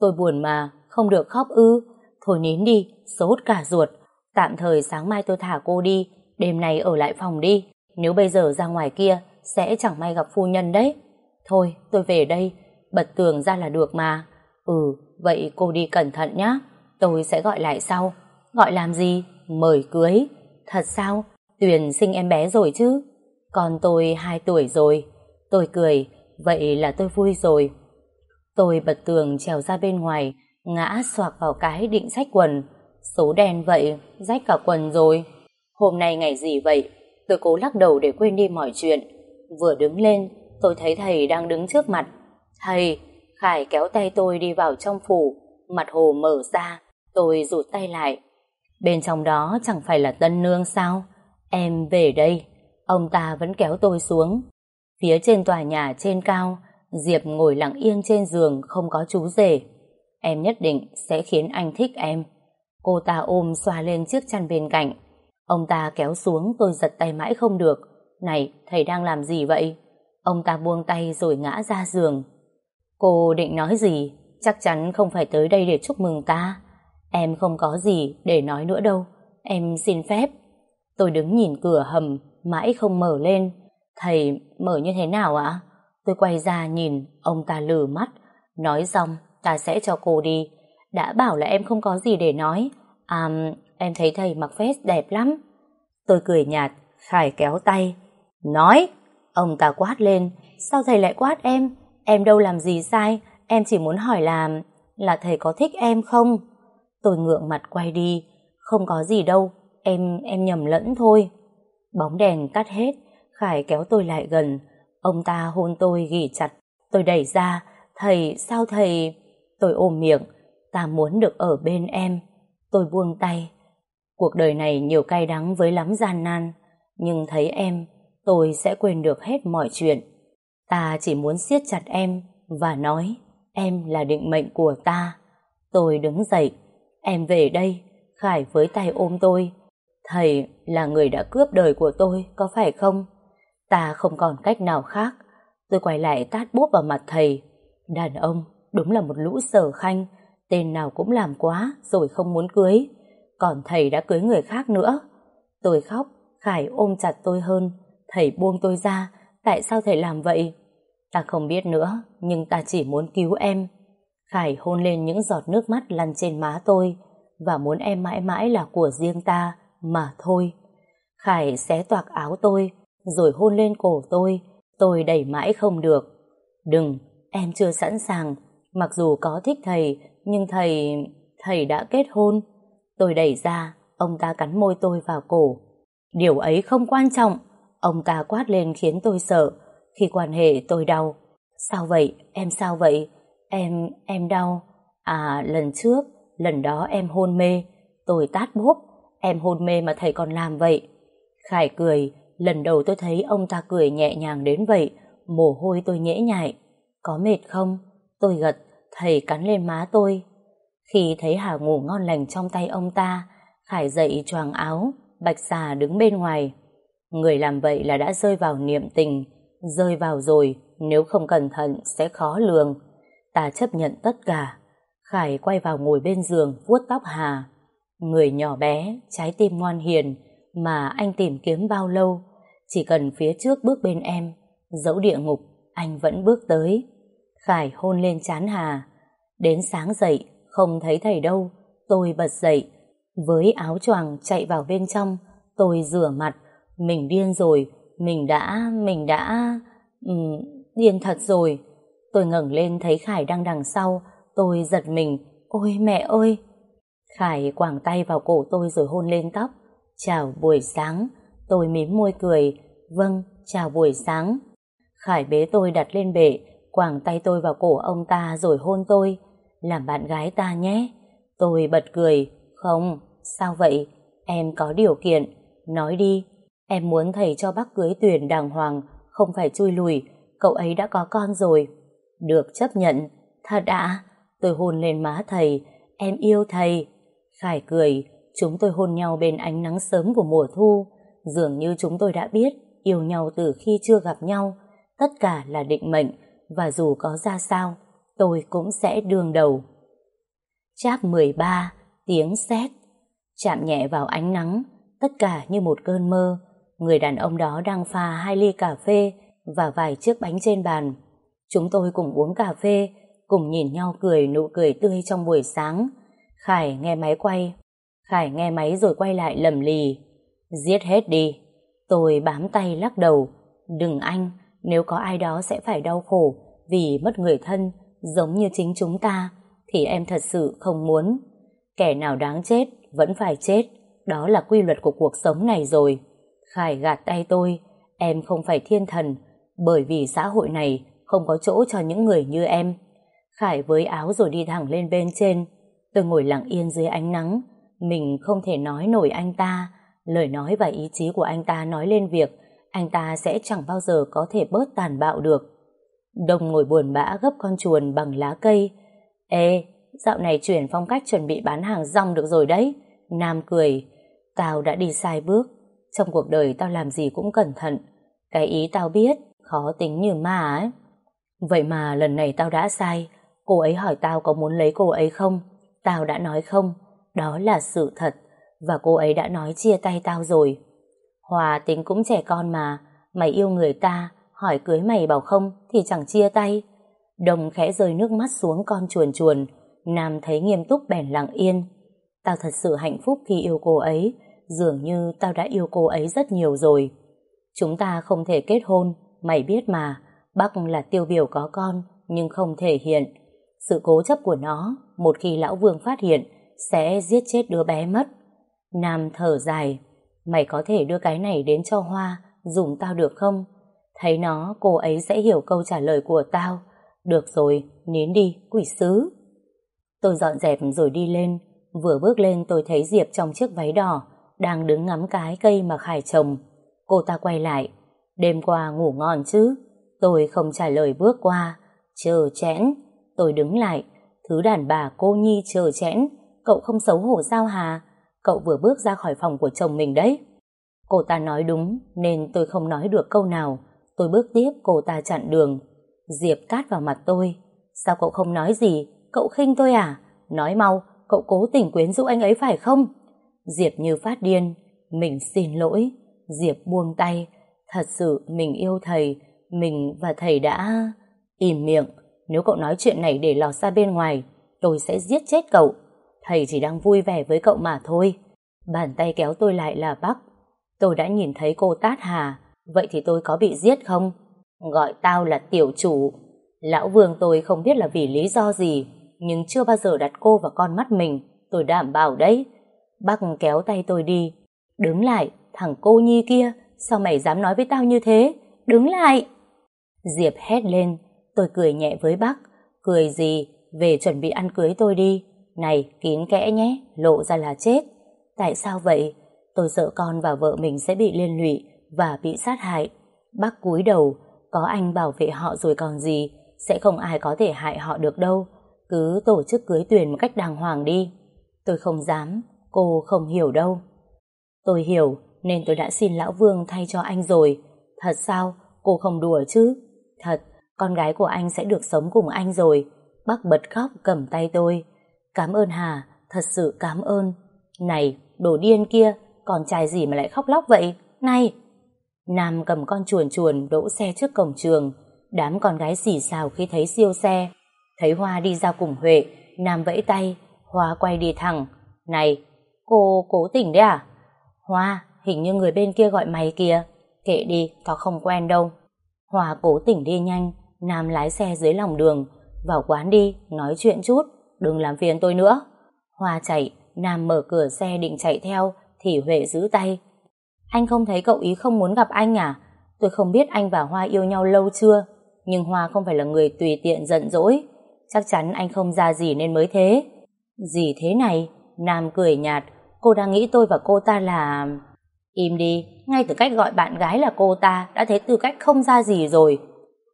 Tôi buồn mà, không được khóc ư. Thôi nín đi, sốt cả ruột. Tạm thời sáng mai tôi thả cô đi, đêm nay ở lại phòng đi. Nếu bây giờ ra ngoài kia, sẽ chẳng may gặp phu nhân đấy. Thôi, tôi về đây, bật tường ra là được mà. Ừ, vậy cô đi cẩn thận nhá. Tôi sẽ gọi lại sau. Gọi làm gì? Mời cưới. Thật sao? Tuyền sinh em bé rồi chứ? Còn tôi 2 tuổi rồi. Tôi cười, vậy là tôi vui rồi. Tôi bật tường trèo ra bên ngoài, ngã xoạc vào cái định sách quần. Số đen vậy, rách cả quần rồi. Hôm nay ngày gì vậy? Tôi cố lắc đầu để quên đi mọi chuyện. Vừa đứng lên, tôi thấy thầy đang đứng trước mặt. Thầy, Khải kéo tay tôi đi vào trong phủ, mặt hồ mở ra, tôi rụt tay lại. Bên trong đó chẳng phải là tân nương sao? Em về đây. Ông ta vẫn kéo tôi xuống. Phía trên tòa nhà trên cao, Diệp ngồi lặng yên trên giường không có chú rể. Em nhất định sẽ khiến anh thích em. Cô ta ôm xoa lên chiếc chăn bên cạnh. Ông ta kéo xuống tôi giật tay mãi không được. Này, thầy đang làm gì vậy? Ông ta buông tay rồi ngã ra giường. Cô định nói gì? Chắc chắn không phải tới đây để chúc mừng ta. Em không có gì để nói nữa đâu. Em xin phép. Tôi đứng nhìn cửa hầm, mãi không mở lên. Thầy, mở như thế nào ạ? Tôi quay ra nhìn, ông ta lử mắt. Nói xong, ta sẽ cho cô đi. Đã bảo là em không có gì để nói. À, em thấy thầy mặc vest đẹp lắm. Tôi cười nhạt, Khải kéo tay. Nói! Ông ta quát lên. Sao thầy lại quát em? Em đâu làm gì sai. Em chỉ muốn hỏi là... Là thầy có thích em không? Tôi ngượng mặt quay đi. không có gì đâu, em, em nhầm lẫn thôi. Bóng đèn tắt hết, Khải kéo tôi lại gần, ông ta hôn tôi ghi chặt, tôi đẩy ra, thầy, sao thầy... Tôi ôm miệng, ta muốn được ở bên em. Tôi buông tay. Cuộc đời này nhiều cay đắng với lắm gian nan, nhưng thấy em, tôi sẽ quên được hết mọi chuyện. Ta chỉ muốn siết chặt em và nói em là định mệnh của ta. Tôi đứng dậy, em về đây, Khải với tay ôm tôi. Thầy là người đã cướp đời của tôi, có phải không? Ta không còn cách nào khác. Tôi quay lại tát bốp vào mặt thầy. Đàn ông, đúng là một lũ sở khanh, tên nào cũng làm quá rồi không muốn cưới. Còn thầy đã cưới người khác nữa. Tôi khóc, Khải ôm chặt tôi hơn. Thầy buông tôi ra, tại sao thầy làm vậy? Ta không biết nữa, nhưng ta chỉ muốn cứu em. Khải hôn lên những giọt nước mắt lăn trên má tôi và muốn em mãi mãi là của riêng ta, mà thôi. Khải xé toạc áo tôi, rồi hôn lên cổ tôi, tôi đẩy mãi không được. Đừng, em chưa sẵn sàng, mặc dù có thích thầy, nhưng thầy... thầy đã kết hôn. Tôi đẩy ra, ông ta cắn môi tôi vào cổ. Điều ấy không quan trọng, ông ta quát lên khiến tôi sợ. Khi quan hệ tôi đau. Sao vậy? Em sao vậy? Em... em đau. À, lần trước, lần đó em hôn mê. Tôi tát bốp, em hôn mê mà thầy còn làm vậy. Khải cười, lần đầu tôi thấy ông ta cười nhẹ nhàng đến vậy, mồ hôi tôi nhễ nhại. Có mệt không? Tôi gật, thầy cắn lên má tôi. Khi thấy Hà ngủ ngon lành trong tay ông ta, Khải dậy choàng áo, bạch xà đứng bên ngoài. Người làm vậy là đã rơi vào niệm tình, rơi vào rồi, nếu không cẩn thận sẽ khó lường. Ta chấp nhận tất cả. Khải quay vào ngồi bên giường, vuốt tóc Hà. Người nhỏ bé, trái tim ngoan hiền, mà anh tìm kiếm bao lâu, chỉ cần phía trước bước bên em, dẫu địa ngục, anh vẫn bước tới. Khải hôn lên chán Hà. Đến sáng dậy, không thấy thầy đâu, tôi bật dậy. Với áo choàng chạy vào bên trong, tôi rửa mặt. Mình điên rồi, mình đã, mình đã... Um, điên thật rồi. Tôi ngẩng lên thấy Khải đang đằng sau, tôi giật mình. Ôi mẹ ơi! Khải quàng tay vào cổ tôi rồi hôn lên tóc. Chào buổi sáng. Tôi mím môi cười. Vâng, chào buổi sáng. Khải bế tôi đặt lên bệ, quàng tay tôi vào cổ ông ta rồi hôn tôi. Làm bạn gái ta nhé. Tôi bật cười. Không, sao vậy? Em có điều kiện. Nói đi. Em muốn thầy cho bác cưới tuyển đàng hoàng, không phải chui lùi. Cậu ấy đã có con rồi. Được chấp nhận. Thật ạ? Tôi hôn lên má thầy. Em yêu thầy. Khải cười. Chúng tôi hôn nhau bên ánh nắng sớm của mùa thu. Dường như chúng tôi đã biết yêu nhau từ khi chưa gặp nhau. Tất cả là định mệnh và dù có ra sao, tôi cũng sẽ đương đầu. Cháp 13, tiếng sét chạm nhẹ vào ánh nắng, tất cả như một cơn mơ. Người đàn ông đó đang pha hai ly cà phê và vài chiếc bánh trên bàn. Chúng tôi cùng uống cà phê, cùng nhìn nhau cười nụ cười tươi trong buổi sáng. Khải nghe máy quay. Khải nghe máy rồi quay lại lầm lì. Giết hết đi. Tôi bám tay lắc đầu. Đừng anh, nếu có ai đó sẽ phải đau khổ vì mất người thân giống như chính chúng ta, thì em thật sự không muốn. Kẻ nào đáng chết vẫn phải chết. Đó là quy luật của cuộc sống này rồi. Khải gạt tay tôi. Em không phải thiên thần, bởi vì xã hội này không có chỗ cho những người như em. Khải với áo rồi đi thẳng lên bên trên. Tôi ngồi lặng yên dưới ánh nắng. Mình không thể nói nổi anh ta. Lời nói và ý chí của anh ta nói lên việc anh ta sẽ chẳng bao giờ có thể bớt tàn bạo được. Đông ngồi buồn bã gấp con chuồn bằng lá cây. Ê, dạo này chuyển phong cách chuẩn bị bán hàng rong được rồi đấy. Nam cười. Tao đã đi sai bước. Trong cuộc đời tao làm gì cũng cẩn thận. Cái ý tao biết, khó tính như ma ấy. Vậy mà lần này tao đã sai. Cô ấy hỏi tao có muốn lấy cô ấy không? Tao đã nói không. Đó là sự thật. Và cô ấy đã nói chia tay tao rồi. Hòa tính cũng trẻ con mà. Mày yêu người ta, hỏi cưới mày bảo không thì chẳng chia tay. Đồng khẽ rơi nước mắt xuống con chuồn chuồn. Nam thấy nghiêm túc bèn lặng yên. Tao thật sự hạnh phúc khi yêu cô ấy. Dường như tao đã yêu cô ấy rất nhiều rồi. Chúng ta không thể kết hôn, mày biết mà. Bác là tiêu biểu có con, nhưng không thể hiện. Sự cố chấp của nó, một khi lão vương phát hiện, sẽ giết chết đứa bé mất. Nam thở dài. Mày có thể đưa cái này đến cho Hoa, dùng tao được không? Thấy nó, cô ấy sẽ hiểu câu trả lời của tao. Được rồi, nín đi, quỷ sứ. Tôi dọn dẹp rồi đi lên. Vừa bước lên tôi thấy Diệp trong chiếc váy đỏ, đang đứng ngắm cái cây mà Khải trồng. Cô ta quay lại. Đêm qua ngủ ngon chứ? Tôi không trả lời bước qua. Chờ chẽn. Tôi đứng lại. Thứ đàn bà cô Nhi chờ chẽn. Cậu không xấu hổ sao hà? Cậu vừa bước ra khỏi phòng của chồng mình đấy. Cô ta nói đúng nên tôi không nói được câu nào. Tôi bước tiếp cô ta chặn đường. Diệp cát vào mặt tôi. Sao cậu không nói gì? Cậu khinh tôi à? Nói mau, cậu cố tình quyến rũ anh ấy phải không? Diệp như phát điên. Mình xin lỗi. Diệp buông tay. Thật sự mình yêu thầy. Mình và thầy đã... Im miệng. Nếu cậu nói chuyện này để lọt ra bên ngoài, tôi sẽ giết chết cậu. Thầy chỉ đang vui vẻ với cậu mà thôi. Bàn tay kéo tôi lại là Bắc. Tôi đã nhìn thấy cô tát Hà. Vậy thì tôi có bị giết không? Gọi tao là tiểu chủ. Lão Vương tôi không biết là vì lý do gì, nhưng chưa bao giờ đặt cô vào con mắt mình. Tôi đảm bảo đấy. Bác kéo tay tôi đi. Đứng lại, thằng cô nhi kia, sao mày dám nói với tao như thế? Đứng lại! Diệp hét lên, tôi cười nhẹ với bác. Cười gì? Về chuẩn bị ăn cưới tôi đi. Này, kín kẽ nhé, lộ ra là chết. Tại sao vậy? Tôi sợ con và vợ mình sẽ bị liên lụy và bị sát hại. Bác cúi đầu, có anh bảo vệ họ rồi còn gì, sẽ không ai có thể hại họ được đâu. Cứ tổ chức cưới tuyển một cách đàng hoàng đi. Tôi không dám, cô không hiểu đâu. Tôi hiểu, nên tôi đã xin Lão Vương thay cho anh rồi. Thật sao? Cô không đùa chứ? Thật, con gái của anh sẽ được sống cùng anh rồi. Bác bật khóc cầm tay tôi. Cảm ơn Hà, thật sự cảm ơn. Này, đồ điên kia, con trai gì mà lại khóc lóc vậy? Này! Nam cầm con chuồn chuồn đỗ xe trước cổng trường. Đám con gái xì xào khi thấy siêu xe. Thấy Hoa đi ra cùng Huệ, Nam vẫy tay, Hoa quay đi thẳng. Này, cô cố tình đấy à? Hoa, hình như người bên kia gọi mày kìa. Kệ đi, tao không quen đâu. Hoa cố tỉnh đi nhanh, Nam lái xe dưới lòng đường. Vào quán đi, nói chuyện chút, đừng làm phiền tôi nữa. Hoa chạy, Nam mở cửa xe định chạy theo, thì Huệ giữ tay. Anh không thấy cậu ý không muốn gặp anh à? Tôi không biết anh và Hoa yêu nhau lâu chưa, nhưng Hoa không phải là người tùy tiện giận dỗi. Chắc chắn anh không ra gì nên mới thế. Gì thế này? Nam cười nhạt, cô đang nghĩ tôi và cô ta là... Im đi, ngay từ cách gọi bạn gái là cô ta đã thấy tư cách không ra gì rồi.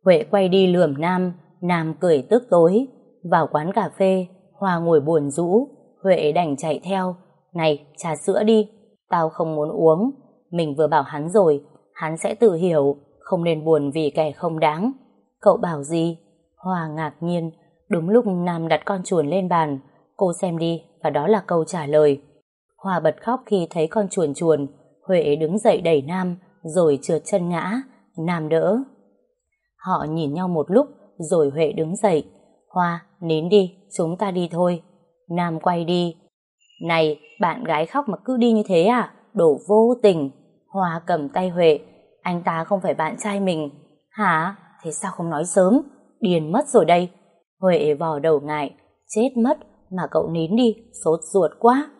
Huệ quay đi lườm Nam, Nam cười tức tối. Vào quán cà phê, Hoa ngồi buồn rũ, Huệ đành chạy theo. Này, trà sữa đi, tao không muốn uống. Mình vừa bảo hắn rồi, hắn sẽ tự hiểu, không nên buồn vì kẻ không đáng. Cậu bảo gì? Hoa ngạc nhiên, đúng lúc Nam đặt con chuồn lên bàn, cô xem đi, và đó là câu trả lời. Hoa bật khóc khi thấy con chuồn chuồn, Huệ đứng dậy đẩy Nam, rồi trượt chân ngã, Nam đỡ. Họ nhìn nhau một lúc, rồi Huệ đứng dậy. Hoa, nín đi, chúng ta đi thôi. Nam quay đi. Này, bạn gái khóc mà cứ đi như thế à? Đổ vô tình. Hoa cầm tay Huệ. Anh ta không phải bạn trai mình. Hả? Thế sao không nói sớm? Điền mất rồi đây. Huệ vò đầu ngại. Chết mất, mà cậu nín đi, sốt ruột quá.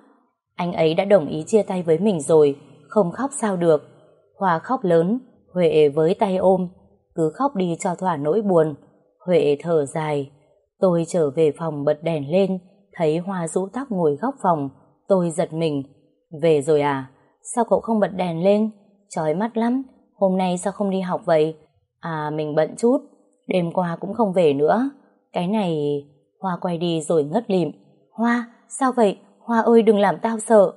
Anh ấy đã đồng ý chia tay với mình rồi, không khóc sao được. Hoa khóc lớn, Huệ với tay ôm, cứ khóc đi cho thỏa nỗi buồn. Huệ thở dài. Tôi trở về phòng bật đèn lên, thấy Hoa rũ tóc ngồi góc phòng. Tôi giật mình. Về rồi à? Sao cậu không bật đèn lên? Chói mắt lắm. Hôm nay sao không đi học vậy? À mình bận chút. Đêm qua cũng không về nữa. Cái này... Hoa quay đi rồi ngất lịm. Hoa, sao vậy? Hoa ơi đừng làm tao sợ.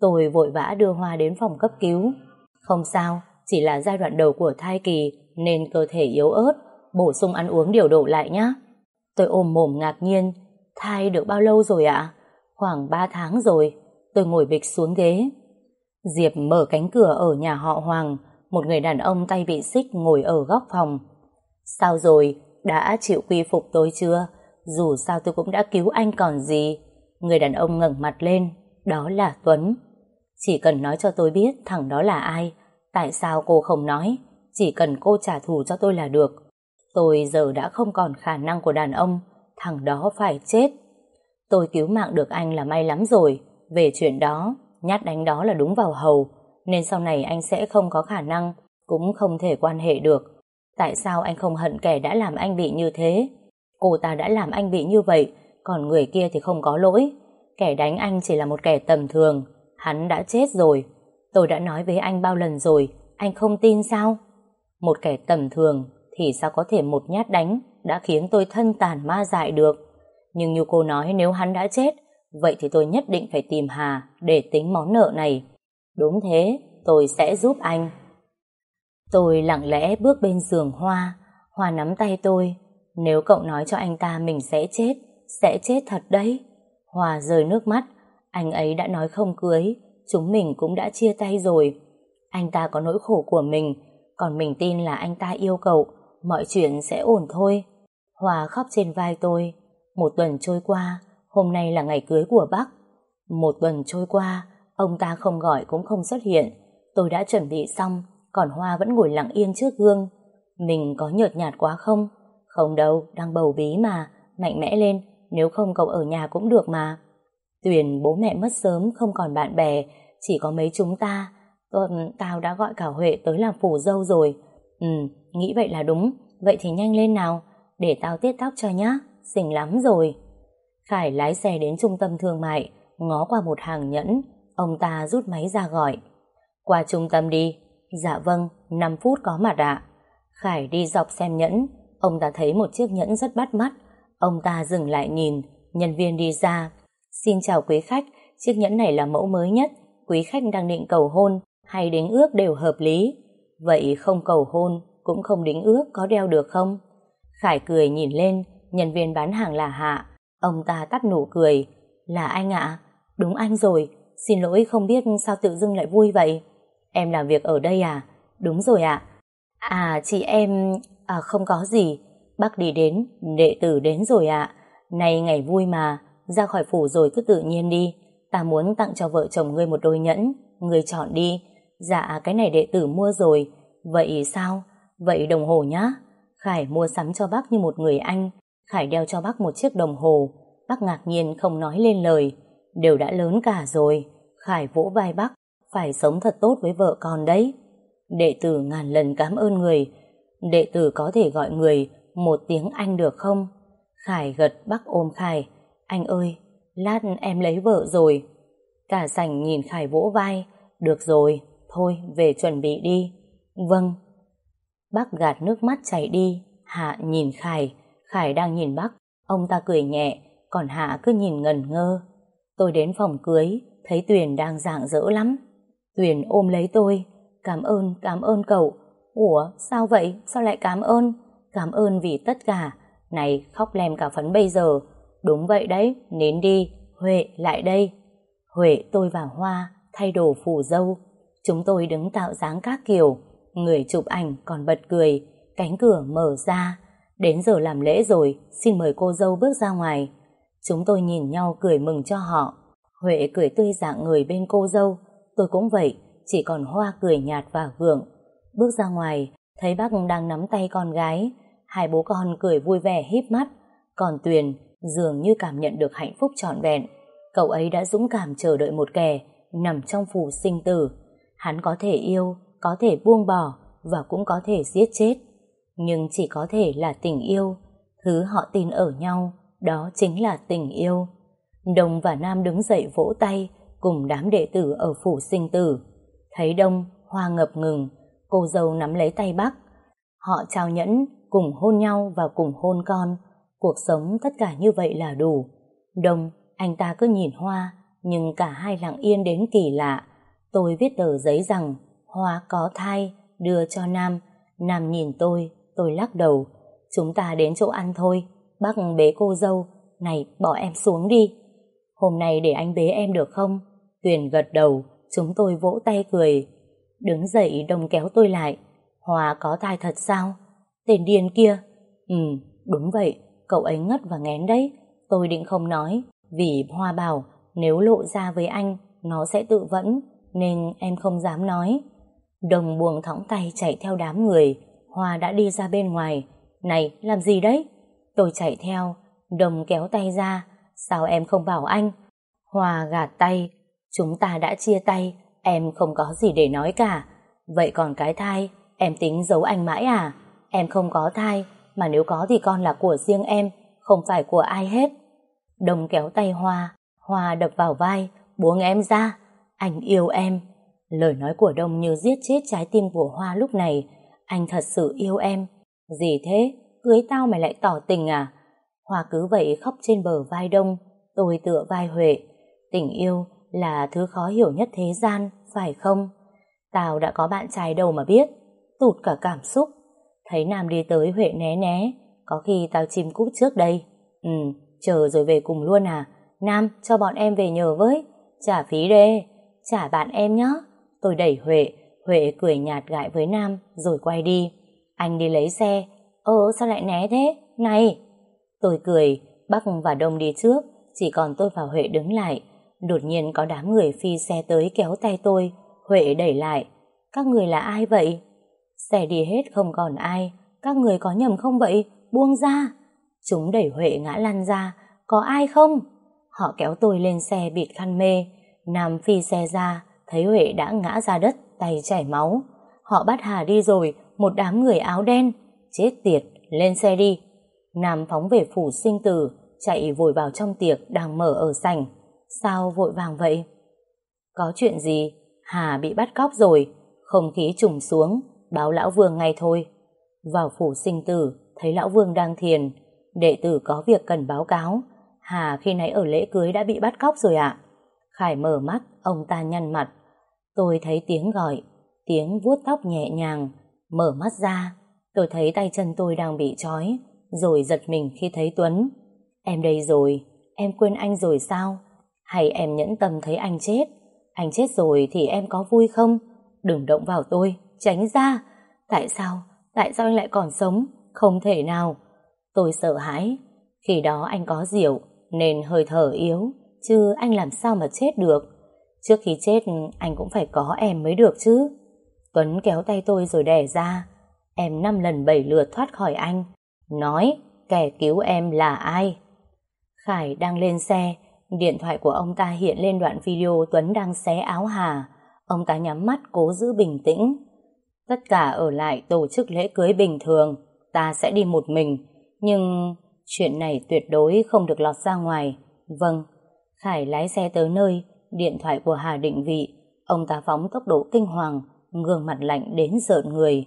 Tôi vội vã đưa Hoa đến phòng cấp cứu. Không sao, chỉ là giai đoạn đầu của thai kỳ nên cơ thể yếu ớt, bổ sung ăn uống điều độ lại nhé. Tôi ôm mồm ngạc nhiên, thai được bao lâu rồi ạ? Khoảng 3 tháng rồi. Tôi ngồi bịch xuống ghế. Diệp mở cánh cửa ở nhà họ Hoàng, một người đàn ông tay bị xích ngồi ở góc phòng. Sao rồi? Đã chịu quy phục tôi chưa? Dù sao tôi cũng đã cứu anh còn gì. Người đàn ông ngẩng mặt lên, đó là Tuấn. Chỉ cần nói cho tôi biết thằng đó là ai, tại sao cô không nói, chỉ cần cô trả thù cho tôi là được. Tôi giờ đã không còn khả năng của đàn ông, thằng đó phải chết. Tôi cứu mạng được anh là may lắm rồi, về chuyện đó, nhát đánh đó là đúng vào hầu, nên sau này anh sẽ không có khả năng, cũng không thể quan hệ được. Tại sao anh không hận kẻ đã làm anh bị như thế? Cô ta đã làm anh bị như vậy, còn người kia thì không có lỗi. Kẻ đánh anh chỉ là một kẻ tầm thường, hắn đã chết rồi. Tôi đã nói với anh bao lần rồi, anh không tin sao? Một kẻ tầm thường thì sao có thể một nhát đánh đã khiến tôi thân tàn ma dại được. Nhưng như cô nói nếu hắn đã chết, vậy thì tôi nhất định phải tìm Hà để tính món nợ này. Đúng thế, tôi sẽ giúp anh. Tôi lặng lẽ bước bên giường Hoa, Hoa nắm tay tôi. Nếu cậu nói cho anh ta mình sẽ chết, sẽ chết thật đấy. Hoa rơi nước mắt, anh ấy đã nói không cưới, chúng mình cũng đã chia tay rồi. Anh ta có nỗi khổ của mình, còn mình tin là anh ta yêu cậu, mọi chuyện sẽ ổn thôi. Hòa khóc trên vai tôi. Một tuần trôi qua, hôm nay là ngày cưới của bác. Một tuần trôi qua, ông ta không gọi cũng không xuất hiện. Tôi đã chuẩn bị xong, còn Hoa vẫn ngồi lặng yên trước gương. Mình có nhợt nhạt quá không? Không đâu, đang bầu bí mà. Mạnh mẽ lên, nếu không cậu ở nhà cũng được mà. Tuyền bố mẹ mất sớm, không còn bạn bè, chỉ có mấy chúng ta. Tuần, ừ, tao đã gọi cả Huệ tới làm phủ dâu rồi. Ừ, nghĩ vậy là đúng. Vậy thì nhanh lên nào, để tao tiết tóc cho nhá, xinh lắm rồi. Khải lái xe đến trung tâm thương mại, ngó qua một hàng nhẫn, ông ta rút máy ra gọi. Qua trung tâm đi. Dạ vâng, 5 phút có mặt ạ. Khải đi dọc xem nhẫn, ông ta thấy một chiếc nhẫn rất bắt mắt. Ông ta dừng lại nhìn, nhân viên đi ra. Xin chào quý khách, chiếc nhẫn này là mẫu mới nhất. Quý khách đang định cầu hôn hay đính ước đều hợp lý. Vậy không cầu hôn, cũng không đính ước có đeo được không? Khải cười nhìn lên, nhân viên bán hàng là Hạ. Ông ta tắt nụ cười. Là anh ạ? Đúng anh rồi. Xin lỗi không biết sao tự dưng lại vui vậy. Em làm việc ở đây à? Đúng rồi ạ. À chị em... À không có gì. Bác đi đến, đệ tử đến rồi ạ. này ngày vui mà, ra khỏi phủ rồi cứ tự nhiên đi. Ta muốn tặng cho vợ chồng ngươi một đôi nhẫn, ngươi chọn đi. Dạ cái này đệ tử mua rồi. Vậy sao? Vậy đồng hồ nhá. Khải mua sắm cho bác như một người anh. Khải đeo cho bác một chiếc đồng hồ. Bác ngạc nhiên không nói lên lời. Đều đã lớn cả rồi. Khải vỗ vai bác. Phải sống thật tốt với vợ con đấy. Đệ tử ngàn lần cảm ơn người. Đệ tử có thể gọi người một tiếng anh được không? Khải gật bác ôm Khải. Anh ơi, lát em lấy vợ rồi. Cả sảnh nhìn Khải vỗ vai. Được rồi, thôi về chuẩn bị đi. Vâng. Bác gạt nước mắt chảy đi, Hạ nhìn Khải, Khải đang nhìn bác, ông ta cười nhẹ, còn Hạ cứ nhìn ngần ngơ. Tôi đến phòng cưới, thấy Tuyền đang dạng dỡ lắm. Tuyền ôm lấy tôi, cảm ơn, cảm ơn cậu. Ủa, sao vậy? Sao lại cảm ơn? Cảm ơn vì tất cả. Này, khóc lem cả phấn bây giờ. Đúng vậy đấy, nín đi, Huệ lại đây. Huệ tôi và Hoa thay đồ phủ dâu. Chúng tôi đứng tạo dáng các kiểu. Người chụp ảnh còn bật cười, cánh cửa mở ra. Đến giờ làm lễ rồi, xin mời cô dâu bước ra ngoài. Chúng tôi nhìn nhau cười mừng cho họ. Huệ cười tươi dạng người bên cô dâu, tôi cũng vậy, chỉ còn Hoa cười nhạt và gượng. Bước ra ngoài, thấy bác đang nắm tay con gái, hai bố con cười vui vẻ híp mắt, còn Tuyền dường như cảm nhận được hạnh phúc trọn vẹn. Cậu ấy đã dũng cảm chờ đợi một kẻ nằm trong phủ sinh tử. Hắn có thể yêu, có thể buông bỏ và cũng có thể giết chết. Nhưng chỉ có thể là tình yêu. Thứ họ tin ở nhau, đó chính là tình yêu. Đông và Nam đứng dậy vỗ tay cùng đám đệ tử ở phủ sinh tử. Thấy Đông, hoa ngập ngừng, cô dâu nắm lấy tay bác. Họ trao nhẫn, cùng hôn nhau và cùng hôn con. Cuộc sống tất cả như vậy là đủ. Đông, anh ta cứ nhìn hoa, nhưng cả hai lặng yên đến kỳ lạ. Tôi viết tờ giấy rằng Hoa có thai, đưa cho Nam. Nam nhìn tôi, tôi lắc đầu. Chúng ta đến chỗ ăn thôi. Bác bế cô dâu. Này, bỏ em xuống đi. Hôm nay để anh bế em được không? Tuyền gật đầu, chúng tôi vỗ tay cười. Đứng dậy đồng kéo tôi lại. Hoa có thai thật sao? Tên điên kia. Ừ, đúng vậy, cậu ấy ngất và ngén đấy. Tôi định không nói, vì Hoa bảo nếu lộ ra với anh, nó sẽ tự vẫn, nên em không dám nói. Đồng buông thõng tay chạy theo đám người, Hoa đã đi ra bên ngoài. Này, làm gì đấy? Tôi chạy theo, Đồng kéo tay ra, sao em không bảo anh? Hoa gạt tay, Chúng ta đã chia tay, em không có gì để nói cả. Vậy còn cái thai, em tính giấu anh mãi à? Em không có thai, mà nếu có thì con là của riêng em, không phải của ai hết. Đồng kéo tay Hoa, Hoa đập vào vai, buông em ra. Anh yêu em. Lời nói của Đông như giết chết trái tim của Hoa lúc này. Anh thật sự yêu em. Gì thế? Cưới tao mày lại tỏ tình à? Hoa cứ vậy khóc trên bờ vai Đông. Tôi tựa vai Huệ. Tình yêu là thứ khó hiểu nhất thế gian, phải không? Tao đã có bạn trai đâu mà biết. Tụt cả cảm xúc. Thấy Nam đi tới Huệ né né. Có khi tao chim cút trước đây. Ừ, chờ rồi về cùng luôn à? Nam, cho bọn em về nhờ với. Trả phí đê. Trả bạn em nhé. Tôi đẩy Huệ. Huệ cười nhạt gại với Nam rồi quay đi. Anh đi lấy xe. Ơ, sao lại né thế? Này! Tôi cười. Bắc và Đông đi trước. Chỉ còn tôi và Huệ đứng lại. Đột nhiên có đám người phi xe tới kéo tay tôi. Huệ đẩy lại. Các người là ai vậy? Xe đi hết không còn ai. Các người có nhầm không vậy? Buông ra. Chúng đẩy Huệ ngã lăn ra. Có ai không? Họ kéo tôi lên xe bịt khăn mê. Nam phi xe ra. Thấy Huệ đã ngã ra đất, tay chảy máu. Họ bắt Hà đi rồi. Một đám người áo đen. Chết tiệt, lên xe đi. Nam phóng về phủ sinh tử. Chạy vội vào trong tiệc đang mở ở sảnh. Sao vội vàng vậy? Có chuyện gì? Hà bị bắt cóc rồi. Không khí trùng xuống. Báo lão vương ngay thôi. Vào phủ sinh tử, thấy lão vương đang thiền. Đệ tử có việc cần báo cáo. Hà khi nãy ở lễ cưới đã bị bắt cóc rồi ạ. Khải mở mắt, ông ta nhăn mặt. Tôi thấy tiếng gọi, tiếng vuốt tóc nhẹ nhàng. Mở mắt ra, tôi thấy tay chân tôi đang bị trói, rồi giật mình khi thấy Tuấn. Em đây rồi, em quên anh rồi sao? Hay em nhẫn tâm thấy anh chết? Anh chết rồi thì em có vui không? Đừng động vào tôi, tránh ra. Tại sao? Tại sao anh lại còn sống? Không thể nào. Tôi sợ hãi. Khi đó anh có rượu, nên hơi thở yếu, chứ anh làm sao mà chết được. Trước khi chết, anh cũng phải có em mới được chứ. Tuấn kéo tay tôi rồi đẻ ra. Em năm lần bảy lượt thoát khỏi anh. Nói, kẻ cứu em là ai? Khải đang lên xe, điện thoại của ông ta hiện lên đoạn video Tuấn đang xé áo Hà. Ông ta nhắm mắt cố giữ bình tĩnh. Tất cả ở lại tổ chức lễ cưới bình thường, ta sẽ đi một mình. Nhưng chuyện này tuyệt đối không được lọt ra ngoài. Vâng, Khải lái xe tới nơi, điện thoại của Hà định vị. Ông ta phóng tốc độ kinh hoàng, gương mặt lạnh đến rợn người.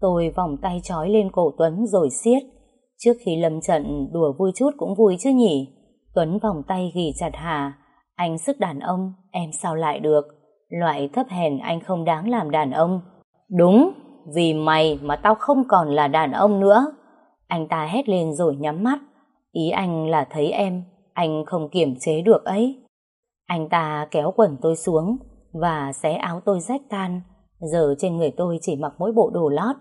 Tôi vòng tay trói lên cổ Tuấn rồi siết. Trước khi lâm trận đùa vui chút cũng vui chứ nhỉ. Tuấn vòng tay ghi chặt Hà. Anh sức đàn ông, em sao lại được. Loại thấp hèn anh không đáng làm đàn ông. Đúng, vì mày mà tao không còn là đàn ông nữa. Anh ta hét lên rồi nhắm mắt. Ý anh là thấy em, anh không kiềm chế được ấy. Anh ta kéo quần tôi xuống và xé áo tôi rách tan. Giờ trên người tôi chỉ mặc mỗi bộ đồ lót.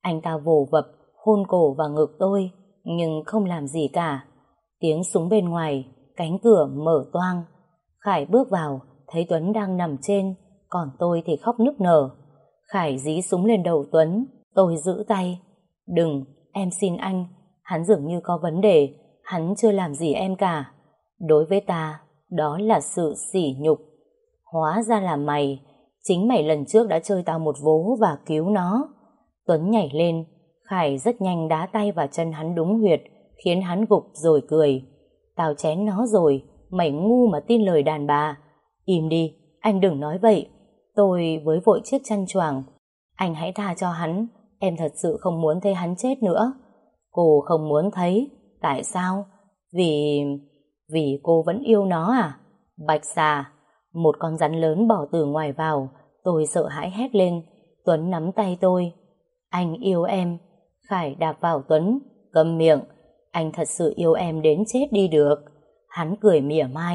Anh ta vồ vập, hôn cổ và ngực tôi, nhưng không làm gì cả. Tiếng súng bên ngoài, cánh cửa mở toang. Khải bước vào, thấy Tuấn đang nằm trên, còn tôi thì khóc nức nở. Khải dí súng lên đầu Tuấn, tôi giữ tay. Đừng, em xin anh, hắn dường như có vấn đề, hắn chưa làm gì em cả. Đối với ta, đó là sự sỉ nhục. Hóa ra là mày, chính mày lần trước đã chơi tao một vố và cứu nó. Tuấn nhảy lên, Khải rất nhanh đá tay vào chân hắn đúng huyệt, khiến hắn gục rồi cười. Tao chén nó rồi, mày ngu mà tin lời đàn bà. Im đi, anh đừng nói vậy. Tôi với vội chiếc chăn choàng. Anh hãy tha cho hắn, em thật sự không muốn thấy hắn chết nữa. Cô không muốn thấy, tại sao? Vì vì cô vẫn yêu nó à? Bạch xà, một con rắn lớn bỏ từ ngoài vào, tôi sợ hãi hét lên. Tuấn nắm tay tôi. Anh yêu em. Khải đạp vào Tuấn, cầm miệng. Anh thật sự yêu em đến chết đi được. Hắn cười mỉa mai.